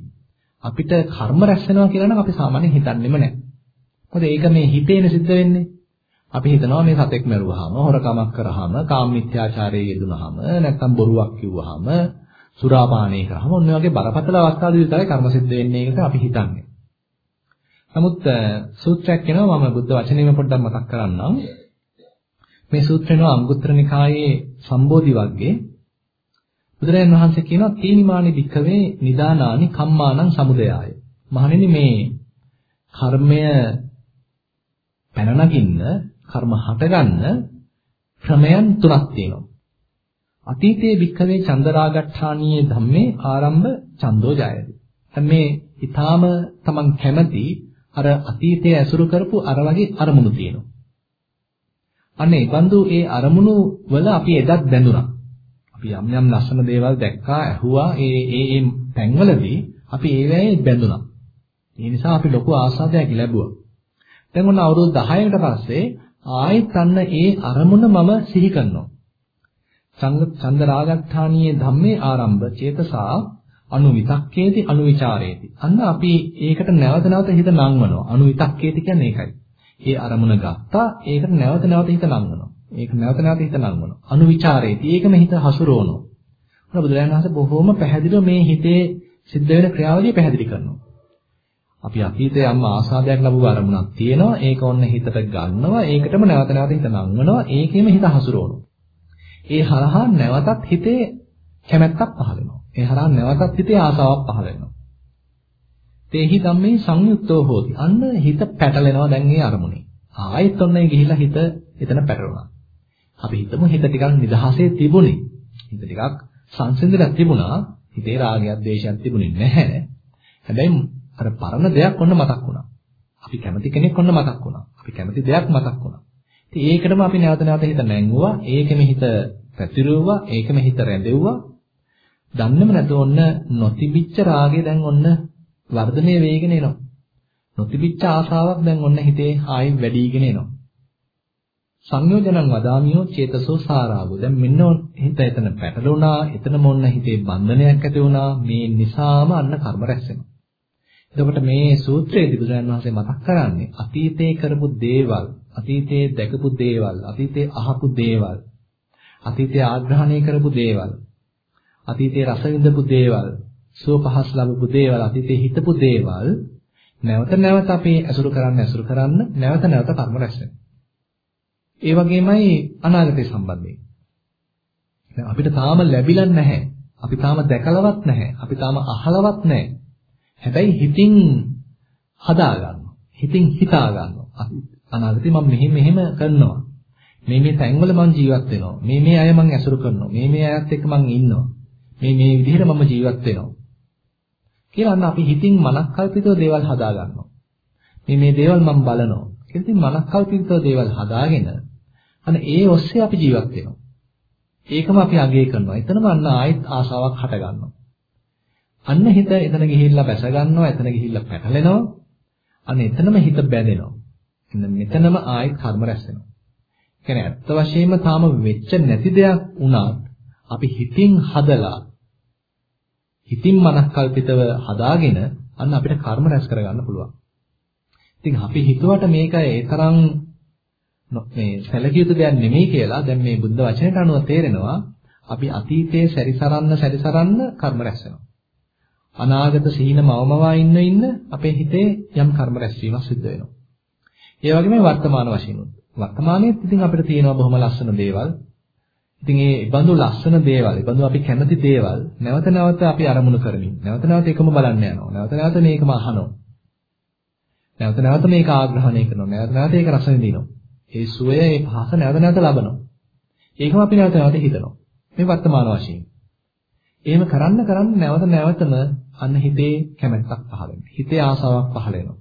අපිට කර්ම රැස් වෙනවා කියලා නම් අපි සාමාන්‍යයෙන් හිතන්නේම නැහැ. මොකද ඒක මේ හිතේනේ සිද්ධ වෙන්නේ. අපි හිතනවා මේ සතෙක් මරුවාම, හොරකමක් කරාම, කාමමිත්‍යාචාරයේ යෙදුනහම, නැත්නම් බොරුවක් කිව්වහම, සුරාපානය කරාම ඔන්න වගේ බරපතල අවස්ථාවලදී විතරයි කර්ම සිද්ධ වෙන්නේ කියලා අපි හිතන්නේ. නමුත් සූත්‍රයක් කියනවා මම බුද්ධ වචනේම පොඩ්ඩක් මතක් කරන්නම්. මේ සූත්‍රේනවා අංගුත්තර නිකායේ සම්බෝධි වර්ගයේ බුදුරජාණන් වහන්සේ කියනවා තීනිමානි භික්ඛවේ නිදානානි කම්මානං සමුදයාය. මහණෙනි මේ කර්මය පැන නගින්න කර්ම හටගන්න ක්‍රමයන් තුනක් තියෙනවා. අතීතයේ භික්ඛවේ චන්දරාගට්ඨානීය ධම්මේ ආරම්භ චන්දෝ ජයති. දැන් මේ ඊටාම තමන් කැමති අර අතීතයේ ඇසුරු කරපු අර වගේ අරමුණු තියෙනවා. අනේ බඳු ඒ අරමුණු වල අපි එදත් බැඳුනා. අපි යම් යම් ලස්සන දේවල් දැක්කා, ඇහුවා, ඒ ඒ ඒ තැන්වලදී අපි ඒ වෙලාවේ බැඳුනා. ඒ නිසා අපි ලොකු ආස්වාදයක් ලැබුවා. දැන් ඔන්න අවුරුදු 10කට පස්සේ ආයෙත් අන්න ඒ අරමුණ මම සිහි කරනවා. චන්ද රාගත්ථානීය ධම්මේ ආරම්භ චේතසා අනුවිතක්කේති අනුවිචාරේති. අන්න අපි ඒකට නැවත නැවත හිත නංවනවා. අනුවිතක්කේති කියන්නේ ඒකයි. ඒ අරමුණ ගත්තා ඒකට නැවත නැවත හිත නංවනවා. ඒක නැවත නැවත හිත නංවනවා. අනුවිචාරේති. ඒකම හිත හසුරවනවා. මොන බුදුරජාණන් වහන්සේ බොහෝම පැහැදිලිව මේ හිතේ සිද්ධ වෙන ක්‍රියාවලිය පැහැදිලි කරනවා. අපි අතීතයේ යම් ආසාදයක් ලැබුව අරමුණක් තියෙනවා. ඒක ඔන්න හිතට ගන්නවා. ඒකටම නැවත නැවත හිත නංවනවා. ඒකෙම හිත හසුරවනවා. ඒ හරහා නැවතත් හිතේ කැමැත්තක් පහළ වෙනවා. ඒ හරහා නැවතත් හිතේ ආසාවක් පහළ වෙනවා. තේහි ධම්මේ සංයුක්තෝ හෝති. අන්න හිත පැටලෙනවා දැන් ඒ අරමුණේ. ආයෙත් ඔන්නයි ගිහිල්ලා හිත එතන පැටලුණා. අපි හිතමු හිත ටිකක් නිදහසේ තිබුණේ. හිත ටිකක් සංසිඳලා තිබුණා. හිතේ රාගයක්, ද්වේෂයක් තිබුණේ නැහැ. හැබැයි අර පරණ දෙයක් ඔන්න මතක් වුණා. අපි කැමති කෙනෙක් ඔන්න මතක් වුණා. අපි කැමති දෙයක් මතක් වුණා. ඉතින් ඒකටම අපි නැවත නැවත හිත නැංගුවා. ඒකෙම හිත පැතිරුවා. ඒකෙම හිත රැඳෙව්වා. දන්නේම නැතුව ඔන්න නොතිබිච්ච රාගය දැන් ඔන්න වර්ධනය වෙගෙන එනවා. නොතිබිච්ච ආසාවක් දැන් ඔන්න හිතේ ආයෙ වැඩිගෙන එනවා. සංයෝජනං වදාමියෝ චේතසෝ සාරාගෝ. දැන් මෙන්න හිත එතන පැටලුණා, එතනම ඔන්න හිතේ බන්ධනයක් ඇති වුණා. මේ නිසාම අන්න කර්ම රැස් වෙනවා. එතකොට මේ සූත්‍රයේදී බුදුරජාණන් වහන්සේ මතක් කරන්නේ අතීතේ කරපු දේවල්, අතීතේ දැකපු දේවල්, අතීතේ අහපු දේවල්, අතීතේ ආග්‍රහණය කරපු දේවල්, අතීතේ රස විඳපු දේවල්, සුව පහස් ලැබපු දේවල්, අතීතේ හිතපු දේවල් නැවත නැවත අපි ඇසුරු කරන්න ඇසුරු කරන්න නැවත නැවත කර්ම රැස් වෙනවා. ඒ වගේමයි අනාගතය සම්බන්ධයෙන්. දැන් අපිට තාම ලැබිලා නැහැ. අපි තාම දැකලවත් නැහැ. අපි තාම අහලවත් නැහැ. හැබැයි හිතින් හදා ගන්නවා. හිතින් හිතා ගන්නවා. අනාගතේ මම මෙහෙම මෙහෙම කරනවා. මේ මේ තැන්වල මම ජීවත් වෙනවා. මේ මේ අය මම ඇසුරු කරනවා. මේ මේ අයත් එක්ක මම ඉන්නවා. මේ මේ විදිහට මම ජීවත් වෙනවා. කියලා අන්න අපි හිතින් මනස්කල්පිතව දේවල් හදා ගන්නවා. මේ මේ දේවල් මම බලනවා. ඉතින් මනස්කල්පිතව දේවල් හදාගෙන අන්න ඒ ඔස්සේ අපි ජීවත් වෙනවා. ඒකම අපි අගය කරනවා. එතනම අන්න ආයෙත් ආසාවක් හට ගන්නවා. අන්න හිත එතන ගිහිල්ලා බැස ගන්නවා, එතන ගිහිල්ලා පැටලෙනවා. අන්න එතනම හිත බැඳෙනවා. එන්න මෙතනම ආයෙත් කර්ම රැස් වෙනවා. කියන්නේ ඇත්ත වශයෙන්ම තාම වෙච්ච නැති දෙයක් වුණත් අපි හිතින් හදලා හිතින් මනස්කල්පිතව හදාගෙන අන්න අපිට කර්ම රැස් කරගන්න පුළුවන්. ඉතින් අපි හිතුවට මේක ඒ තරම් මේ සැලකිය යුතු දෙයක් නෙමෙයි කියලා දැන් මේ බුද්ධ වචනයට අනුව තේරෙනවා අපි අතීතයේ සැරිසරන්න සැරිසරන්න කර්ම රැස් වෙනවා. අනාගත සීන මවමවා ඉන්න ඉන්න අපේ හිතේ යම් කර්ම රැස්වීමක් සිද්ධ වෙනවා. ඒ වගේම වර්තමාන වශයෙන් උත්. වර්තමානයේත් ඉතින් අපිට තියෙනවා බොහොම ලස්සන දේවල්. ඉතින් ඒ බඳු ලස්සන දේවල්, බඳු අපි කැමති දේවල් නැවත නැවත අපි අරමුණු කරමින්, නැවත නැවත එකම බලන්න යනවා. නැවත නැවත මේකම අහනවා. නැවත නැවත මේක ආග්‍රහණය කරනවා. නැවත නැවත ඒක රස විඳිනවා. ඒ සුවය ඒ පහස නැවත නැවත ලබනවා. ඒකම අපි නැවත නැවත හිතනවා. මේ වර්තමාන වශයෙන්. එහෙම කරන්න කරන්න නැවත නැවතම අන්න හිතේ කැමැත්තක් පහළ වෙනවා. හිතේ ආසාවක් පහළ වෙනවා.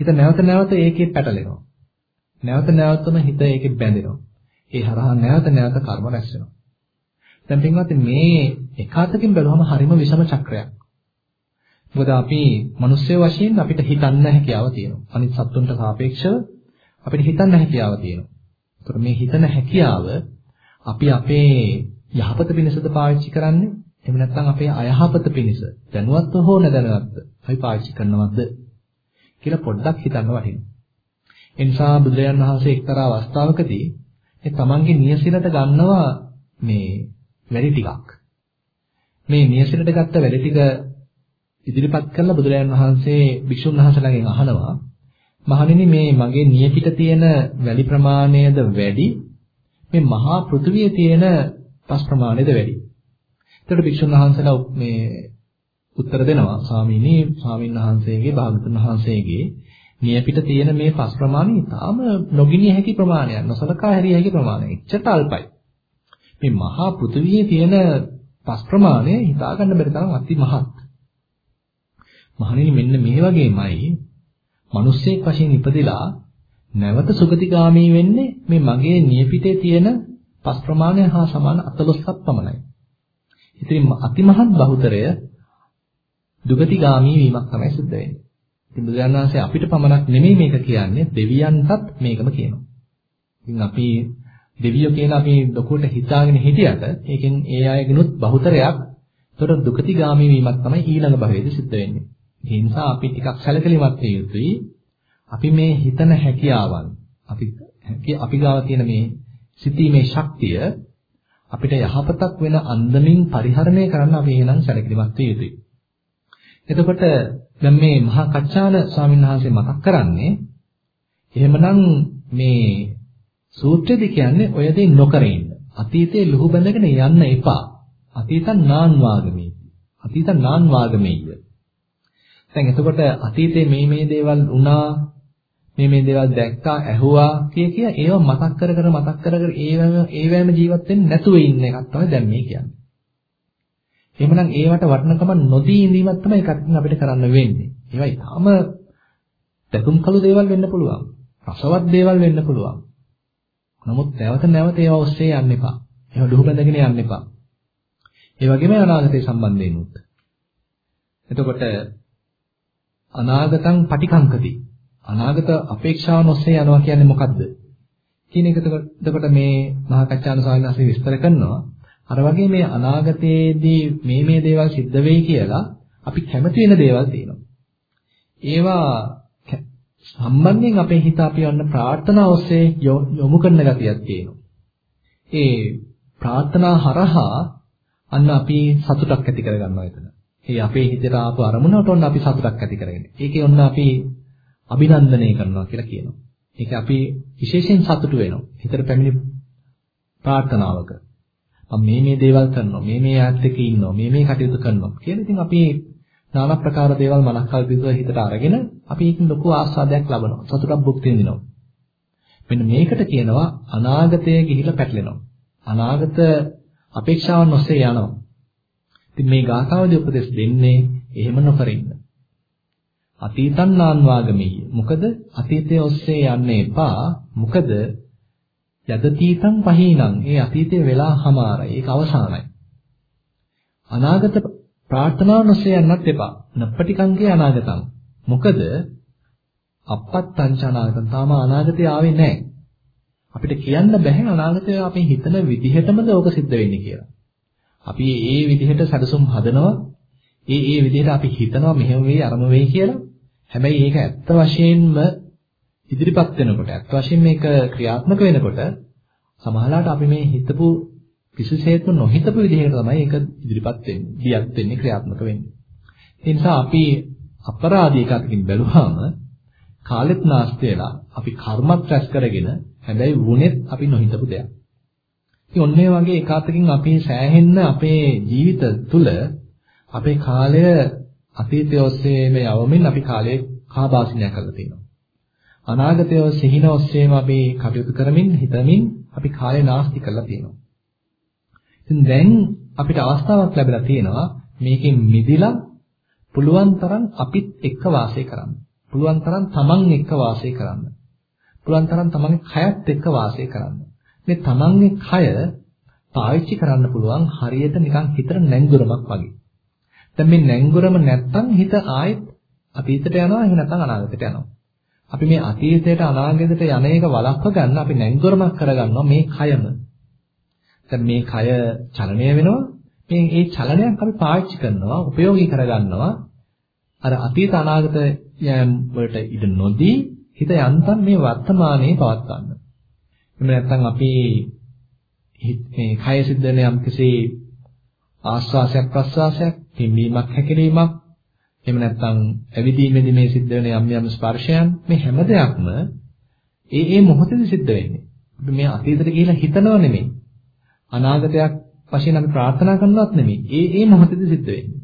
හිත නැවත නැවත ඒකේ පැටලෙනවා. නැවත නැවතම හිත ඒකේ බැඳෙනවා. ඒ හරහා නැවත නැවත කර්ම රැස් වෙනවා. දැන් පින්වත් මේ එකාතකින් බැලුවම හරිම විෂම චක්‍රයක්. මොකද අපි මිනිස්සු වශයෙන් අපිට හිතන්න හැකියාව තියෙනවා. අනිත් සත්තුන්ට සාපේක්ෂව අපිට හිතන්න හැකියාව තියෙනවා. ඒතර මේ හිතන හැකියාව අපි අපේ යහපත පිණිසද පාවිච්චි කරන්නේ? එහෙම නැත්නම් අපේ අයහපත පිණිස දැනුවත්ව හෝ නැදැනුවත්ව අපි පාවිච්චි කරනවද කියලා පොඩ්ඩක් හිතන්න වටිනවා. ඒ නිසා බුදුරජාණන් වහන්සේ එක්තරා අවස්ථාවකදී මේ තමන්ගේ නියසිරට ගන්නවා මේ වැඩි ටිකක්. මේ නියසිරට ගත්ත වැඩි ටික ඉදිරිපත් කරලා බුදුරජාණන් වහන්සේ භික්ෂුන් වහන්සේලාගෙන් අහනවා මහණෙනි මේ මගේ නියපිට තියෙන වැලි ප්‍රමාණයද වැඩි මේ මහා පෘථුවියේ තියෙන පස් ප්‍රමාණයද වැඩි. එතකොට භික්ෂුන් වහන්සේලා මේ උත්තර දෙනවා ස්වාමීනි ස්වාමින් වහන්සේගේ භාගතුන් වහන්සේගේ නියපිට තියෙන මේ පස් ප්‍රමාණය ඊටාම නොගිනිය හැකි ප්‍රමාණයක් නොසලකා හැරිය හැකි ප්‍රමාණයක්. එච්චර අල්පයි. මේ මහා පෘථුවියේ තියෙන පස් ප්‍රමාණය හිතා ගන්න බැරි තරම් අති මහත්. මහණෙනි මෙන්න මේ වගේමයි මිනිස්සෙක් වශයෙන් ඉපදිලා නැවත සුගතිගාමී වෙන්නේ මේ මගේ නියපිටේ තියෙන පස් ප්‍රමාණය හා සමාන 14ක් පමණයි. ඉතින් අතිමහත් බහුතරය දුගතිගාමී වීමක් තමයි සිද්ධ වෙන්නේ. ඉතින් බුදුරජාණන් වහන්සේ අපිට පමණක් නෙමෙයි මේක කියන්නේ දෙවියන්ටත් මේකම කියනවා. ඉතින් අපි දෙවියෝ කියලා අපි ලොකුවට හිතාගෙන හිටියට ඒකෙන් ඒ අයගෙනුත් බහුතරයක් ඒතර දුගතිගාමී වීමක් තමයි ඊළඟ භවයේදී සිද්ධ වෙන්නේ. ඒ නිසා අපි ටිකක් සැලකිලිමත් වෙ යුතුයි. අපි මේ හිතන හැකියාවන් අපි අපි ගාව තියෙන මේ සිතීමේ ශක්තිය අපිට යහපතක් වෙන අන්දමින් පරිහරණය කරන්න අපි එහෙනම් සැලකිලිමත් වෙ යුතුයි. එතකොට දැන් මේ මහා කච්චාන ස්වාමීන් වහන්සේ මතක් කරන්නේ එහෙමනම් මේ සූත්‍රයේදී කියන්නේ ඔය දේ නොකර ඉන්න. අතීතයේ ලුහු බැඳගෙන යන්න එපා. අතීතං නාන් වාගමේ. අතීතං නාන් වාගමේය. දැන් එතකොට අතීතයේ මේ මේ දේවල් වුණා මේ මේ දේවල් දැක්කා ඇහුවා කිය කිය ඒව මතක් කර කර මතක් කර කර ඒවම ඒවැම ජීවත් වෙන්නේ නැතුව ඉන්න එකක් තමයි දැන් මේ කියන්නේ. එහෙමනම් ඒවට වටිනකම නොදී ඉඳීමක් තමයි එකකින් අපිට කරන්න වෙන්නේ. ඒවා ඊටාම දැකුම් කළු දේවල් වෙන්න පුළුවන්. රසවත් දේවල් වෙන්න පුළුවන්. නමුත් නැවත නැවත ඒවා ඔස්සේ යන්න එපා. ඒවා දුහ බැඳගෙන යන්න එපා. ඒ වගේම අනාගතය සම්බන්ධයෙන් උත්. එතකොට අනාගතං පටිකංකති. අනාගත අපේක්ෂාවන් ඔස්සේ යනවා කියන්නේ මොකද්ද? කියන එක එතකොට මේ මහා කච්චාන ස්වාමීන් වහන්සේ විස්තර කරනවා. අර වගේ මේ අනාගතයේදී මේ මේ දේවල් සිද්ධ වෙයි කියලා අපි කැමති වෙන දේවල් තියෙනවා. ඒවා සම්බන්ධයෙන් අපේ හිත අපි යන්න ප්‍රාර්ථනා ඔස්සේ යොමු කරන ගතියක් තියෙනවා. ඒ ප්‍රාර්ථනා හරහා අන්න අපි සතුටක් ඇති කරගන්නවා එතන. ඒ අපේ හිතට ආපු අරමුණට ඔන්න අපි සතුටක් ඇති කරගෙන. ඒකේ ඔන්න අපි අභිනන්දනය කරනවා කියලා කියනවා. ඒක අපි විශේෂයෙන් සතුටු වෙනවා. හිතට පැමිණි ප්‍රාර්ථනාවක. මම මේ මේ දේවල් කරනවා, මේ මේ යාත් එක්ක ඉන්නවා, මේ මේ කටයුතු කරනවා කියලා ඉතින් අපි নানা ප්‍රකාර දේවල් මනස්කල්පිතව හිතට අරගෙන අපි ඒකෙන් ලොකු ආස්වාදයක් ලබනවා. සතුටක් භුක්ති විඳිනවා. මෙන්න මේකට කියනවා අනාගතයේ ගිහිලා පැටලෙනවා. අනාගත අපේක්ෂාවන් ඔස්සේ යනවා. ඉතින් මේ ගාථාවේදී උපදෙස් දෙන්නේ එහෙම නොකර ඉන්න. අතීතං නාන්වාගමෙයි. මොකද අතීතයේ ඔස්සේ යන්න එපා. මොකද යදතීතං පහීනං. ඒ අතීතයේ වෙලා හමාරයි. ඒක අවසానයි. අනාගත ප්‍රාර්ථනාව නොසේ යන්නත් එපා. නප්පටිකංගේ අනාගතං. මොකද අපත්තං අනාගතං තාම අනාගතය ආවේ නැහැ. අපිට කියන්න බෑ අනාගතය අපි හිතන විදිහටමද ඕක සිද්ධ වෙන්නේ කියලා. අපි ඒ විදිහට සැලසුම් හදනවා. ඒ ඒ විදිහට අපි හිතනවා මෙහෙම වෙයි අරම වෙයි කියලා. හැබැයි ඒක ඇත්ත වශයෙන්ම ඉදිරිපත් වෙනකොට ඇත්ත වශයෙන් මේක ක්‍රියාත්මක වෙනකොට සමහරවිට අපි මේ හිතපු කිසිසේත්ම නොහිතපු විදිහකට තමයි ඒක ඉදිරිපත් වෙන්නේ, දියත් වෙන්නේ, ක්‍රියාත්මක වෙන්නේ. ඒ නිසා අපි අපරාධී එකකින් බැලුවාම කාලෙත් නාස්ති වෙලා අපි කර්මත් රැස් කරගෙන හැබැයි වුණෙත් අපි නොහිතපු දෙයක්. ඉතින් ඔන්න ඒ වගේ එකාතකින් අපි සෑහෙන්න අපේ ජීවිත තුළ අපේ කාලය අතීතය ඔස්සේම යවමින් අපි කාලය කාබාසිනිය කරලා තියෙනවා. අනාගතය සිහින ඔස්සේම අපි කටයුතු කරමින් හිතමින් අපි කාලය නාස්ති කරලා තියෙනවා. ඉතින් දැන් අපිට අවස්ථාවක් ලැබිලා තියෙනවා මේකෙන් මිදිලා පුළුවන් තරම් අපිත් එක්ක වාසය කරන්න. පුළුවන් තරම් තමන් එක්ක වාසය කරන්න. පුළුවන් තරම් තමන්ගේ කයත් එක්ක වාසය කරන්න. මේ තමන්ගේ කය පාවිච්චි කරන්න පුළුවන් හරියට නිකන් හිතට නැංගුරමක් වගේ. දැන් මේ නැංගුරම නැත්තම් හිත ආයෙත් අතීතයට යනවා එහෙම නැත්නම් අනාගතයට යනවා. අපි මේ අතීතයට අනාගතයට යන එක වළක්ව ගන්න අපි නැංගුරමක් කරගන්නවා මේ කයම. දැන් මේ කය චලනය වෙනවා. මේ ඒ චලනයක් අපි පාවිච්චි කරනවා, ප්‍රයෝගී කරගන්නවා. අර අතීත අනාගත යම් වලට ඉඩ නොදී හිත යන්තම් මේ වර්තමානයේ පවත්වන්න. එහෙම නැත්නම් අපි මේ කය සිද්ධ වෙන යම්කිසි ආස්වාසයක් ප්‍රස්වාසයක් පිම්බීමක් හැකිලීමක් එහෙම නැත්නම් ඇවිදීමේදී මේ සිද්ධ වෙන යම් යම් ස්පර්ශයන් මේ හැම දෙයක්ම ඒ ඒ මොහොතේදී සිද්ධ වෙන්නේ. අපි මේ අතීතයට ගිහිලා හිතනව නෙමෙයි. අනාගතයක් වශයෙන් අපි ප්‍රාර්ථනා කරනවත් නෙමෙයි. ඒ ඒ මොහොතේදී සිද්ධ වෙන්නේ.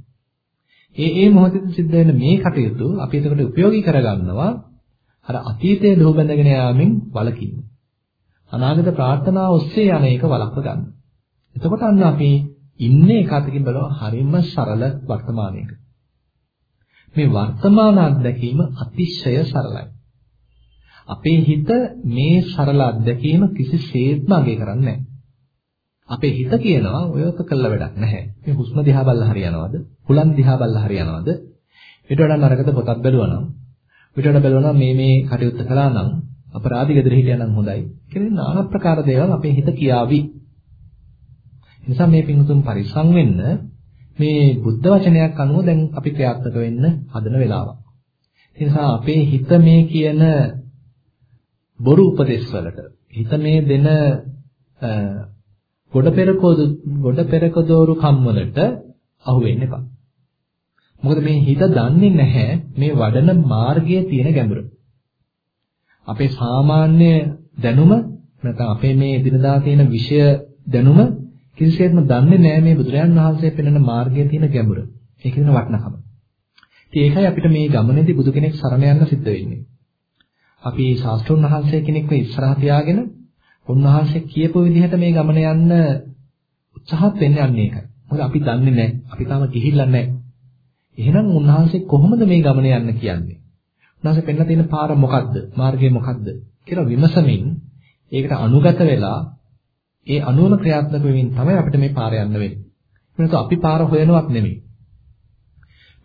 ඒ ඒ මොහොතේදී සිද්ධ වෙන මේ කටයුතු අපි එතකොට ප්‍රයෝගී කරගන්නවා අර අතීතයේ ලෝභ බැඳගෙන යාමෙන් වළකින්න. අනාගත ප්‍රාර්ථනා ඔස්සේ යන එක වළක්ව ගන්න. එතකොට අන්න අපි ඉන්නේ එක අතකින් බලනවා හරියම සරල වර්තමානයක. මේ වර්තමාන අත්දැකීම අතිශය සරලයි. අපේ හිත මේ සරල අත්දැකීම කිසිසේත්ම අගය කරන්නේ නැහැ. අපේ හිත කියනවා ඔයක කළ වැඩක් නැහැ. මේ හුස්ම දිහා බලලා හරියනවද? හුලන් දිහා බලලා හරියනවද? ඊට වඩා නරකද පොතක් බැලුවා නම් ඊට වඩා බැලුවා නම් මේ මේ කටයුත්ත කළා නම් අපරාධි ගෙදර හිටියා නම් හොඳයි. කියලා নানা ප්‍රකාර දේවල් අපේ හිත කියාවි. නිසා මේ පිංතුම් පරිස්සම් වෙන්න මේ බුද්ධ වචනයක් අනුව දැන් අපි ක්‍රියාත්මක වෙන්න හදන වෙලාවක්. ඒ නිසා අපේ හිත මේ කියන බොරු උපදේශ වලට හිත මේ දෙන ගොඩ පෙරකෝද ගොඩ පෙරකදෝරු කම් වලට අහු වෙන්න එපා. මොකද මේ හිත දන්නේ නැහැ මේ වඩන මාර්ගයේ තියෙන ගැඹුර. අපේ සාමාන්‍ය දැනුම නැත්නම් අපේ මේ එදිනදා තියෙන විෂය දැනුම කිසිසේත්ම දන්නේ නැහැ මේ බුදුරජාන් වහන්සේ පෙන්වන මාර්ගයේ තියෙන ගැඹුර. ඒකේ තියෙන වටිනකම. ඉතින් ඒකයි අපිට මේ ගමනේදී බුදු කෙනෙක් සරණ යන්න සිද්ධ වෙන්නේ. අපි ශාස්ත්‍රුන් වහන්සේ කෙනෙක්ව ඉස්සරහ තියාගෙන උන්වහන්සේ කියපු විදිහට මේ ගමන යන්න උත්සාහත් වෙන්නේ අන්න ඒකයි. මොකද අපි දන්නේ නැහැ. අපි තාම ගිහිල්ලා නැහැ. එහෙනම් උන්වහන්සේ කොහොමද මේ ගමන යන්න කියන්නේ? උන්වහන්සේ පෙන්න තියෙන පාර මොකද්ද? මාර්ගය මොකද්ද? කියලා විමසමින් ඒකට අනුගත වෙලා ඒ අනුවම ක්‍රියාත්මක වෙමින් තමයි අපිට මේ පාර යන්න වෙන්නේ. එනතු අපි පාර හොයනවත් නෙමෙයි.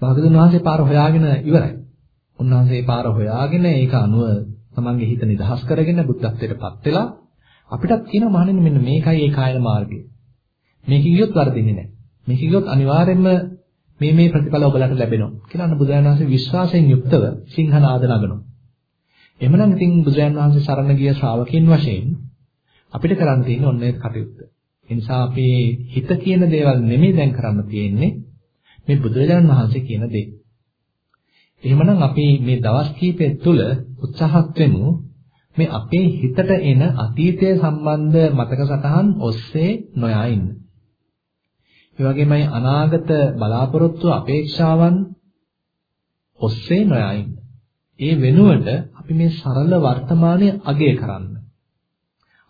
භාගතුන් වහන්සේ පාර හොයාගෙන ඉවරයි. උන්වහන්සේ පාර හොයාගෙන ඒක අනුව තමන්ගේ හිත නිදහස් කරගෙන බුද්ධත්වයටපත් වෙලා අපිටත් කියනවා මහණෙනි මෙන්න මේකයි ඒ කායන මාර්ගය. මේක ගියොත් වරදින්නේ නැහැ. මේක ගියොත් අනිවාර්යයෙන්ම මේ මේ ප්‍රතිඵල ඔබලට ලැබෙනවා කියලා අන්න බුදුරජාණන් වහන්සේ විශ්වාසයෙන් යුක්තව සිංහනාද නගනවා. එහෙමනම් ඉතින් බුදුරජාණන් වහන්සේ සරණ ගිය ශ්‍රාවකයන් වශයෙන් අපිට කරන්න තියෙන්නේ ඔන්න ඒ කටයුත්ත. ඒ නිසා අපි හිත කියන දේවල් නෙමෙයි දැන් කරන්න තියෙන්නේ මේ බුදුරජාණන් වහන්සේ කියන දේ. එහෙමනම් අපි මේ දවස් කීපය තුළ උත්සාහත් වෙමු මේ අපේ හිතට එන අතීතය සම්බන්ධ මතක සටහන් ඔස්සේ නොයා ඉන්න. ඒ වගේමයි අනාගත බලාපොරොත්තු අපේක්ෂාවන් ඔස්සේ නොයා ඉන්න. ඒ වෙනුවට අපි මේ සරල වර්තමානයේ අගය කරන්න.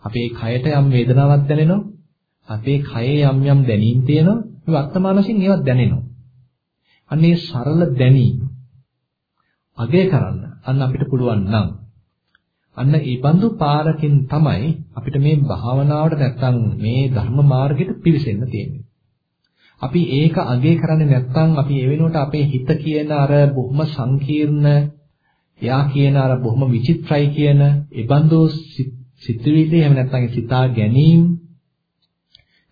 අපේ කයට යම් වේදනාවක් දැනෙනවා. අපේ කයේ යම් යම් දැනීම් තියෙනවා. මේ වර්තමාන වශයෙන් ඒවත් දැනෙනවා. අන්නේ සරල දැනීම අගය කරන්න අන්න අපිට පුළුවන් නම් අන්න ඒ බඳු පාරකින් තමයි අපිට මේ භාවනාවට නැත්තම් මේ ධර්ම මාර්ගෙට පිවිසෙන්න තියෙන්නේ. අපි ඒක අගය කරන්නේ නැත්තම් අපි ඒ වෙනුවට අපේ හිත කියන අර බොහොම සංකීර්ණ එයා කියන අර බොහොම විචිත්‍රයි කියන ඒ බඳු සිතුවිලි එහෙම නැත්තම් සිතා ගැනීම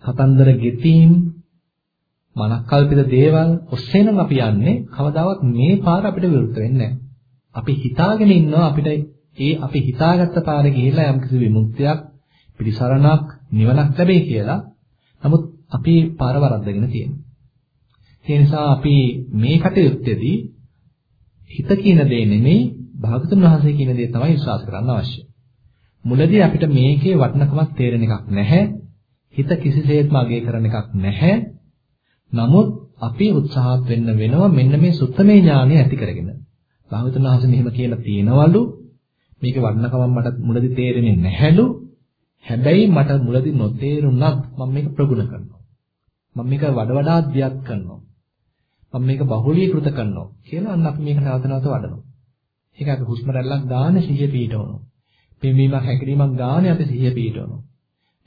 කතන්දර ගෙතීම් මනක්කල්පිත දේවල් ඔස්සේ නම් අපි යන්නේ කවදාවත් මේ පාර අපිට විරුද්ධ වෙන්නේ නැහැ. අපි හිතාගෙන ඉන්නවා අපිට ඒ අපි හිතාගත්ත පාරේ ගිහිල්ලා යම්කිසි විමුක්තියක් පිළිසරණක් නිවනක් ලැබෙයි කියලා. නමුත් අපි පාර වරද්දගෙන තියෙනවා. ඒ නිසා අපි මේ කටයුත්තේදී හිත කියන දේ නෙමෙයි භාගතුන් වහන්සේ කියන දේ තමයි විශ්වාස කරන්න අවශ්‍ය. මුලදී අපිට මේකේ වටිනකමක් තේරෙන එකක් නැහැ. හිත කිසිසේත්ම අගය කරන එකක් නැහැ. නමුත් අපි උත්සාහත් වෙන්න වෙනවා මෙන්න මේ සුත්තමේ ඥානය ඇති කරගෙන. භාගතුන් වහන්සේ මෙහෙම කියලා තියෙනවලු මේකේ වටිනකම මට මුලදී තේරෙන්නේ නැහැලු. හැබැයි මට මුලදී නොතේරුණත් මම මේක ප්‍රගුණ කරනවා. මම මේක වඩ වඩා අධ්‍යාත් කරනවා. මම මේක බහුලීකృత කරනවා කියලා අන්න අපි මේක නැවත නැවත වඩනවා. ඒක අපි හුස්ම රැල්ලක් ගන්න සිහිය පිටවනවා. පිම්බීමක් හැකිලීමක් ගන්න අපි සිහිය පිටවනවා.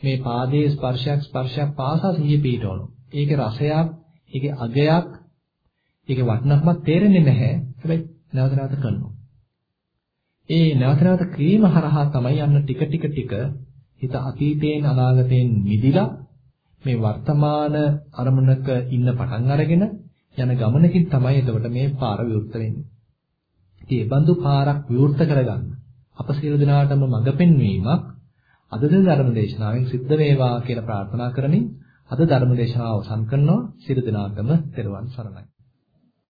මේ පාදයේ ස්පර්ශයක් ස්පර්ශයක් පාසා සිහිය පිටවනවා. ඒකේ රසයක්, ඒකේ අගයක්, ඒකේ වටිනකමක් තේරෙන්නේ නැහැ. හැබැයි නැවත නැවත කරනවා. ඒ නැවත නැවත ක්‍රීම හරහා තමයි යන්න ටික ටික ටික හිත අතීතයෙන් අනාගතයෙන් මිදිලා මේ වර්තමාන අරමුණක ඉන්න පටන් අරගෙන යන ගමනකින් තමයි එතකොට මේ පාර විවෘත වෙන්නේ. ඉතින් ඒ බඳු පාරක් විවෘත කරගන්න අප සියලු දෙනාටම මඟ පෙන්වීමක්. අද දින ධර්ම දේශනාවෙන් සිද්ධ වේවා කියලා ප්‍රාර්ථනා කරමින් අද ධර්ම දේශනාව අවසන් කරනවා. සියලු දෙනාටම තෙරුවන් සරණයි.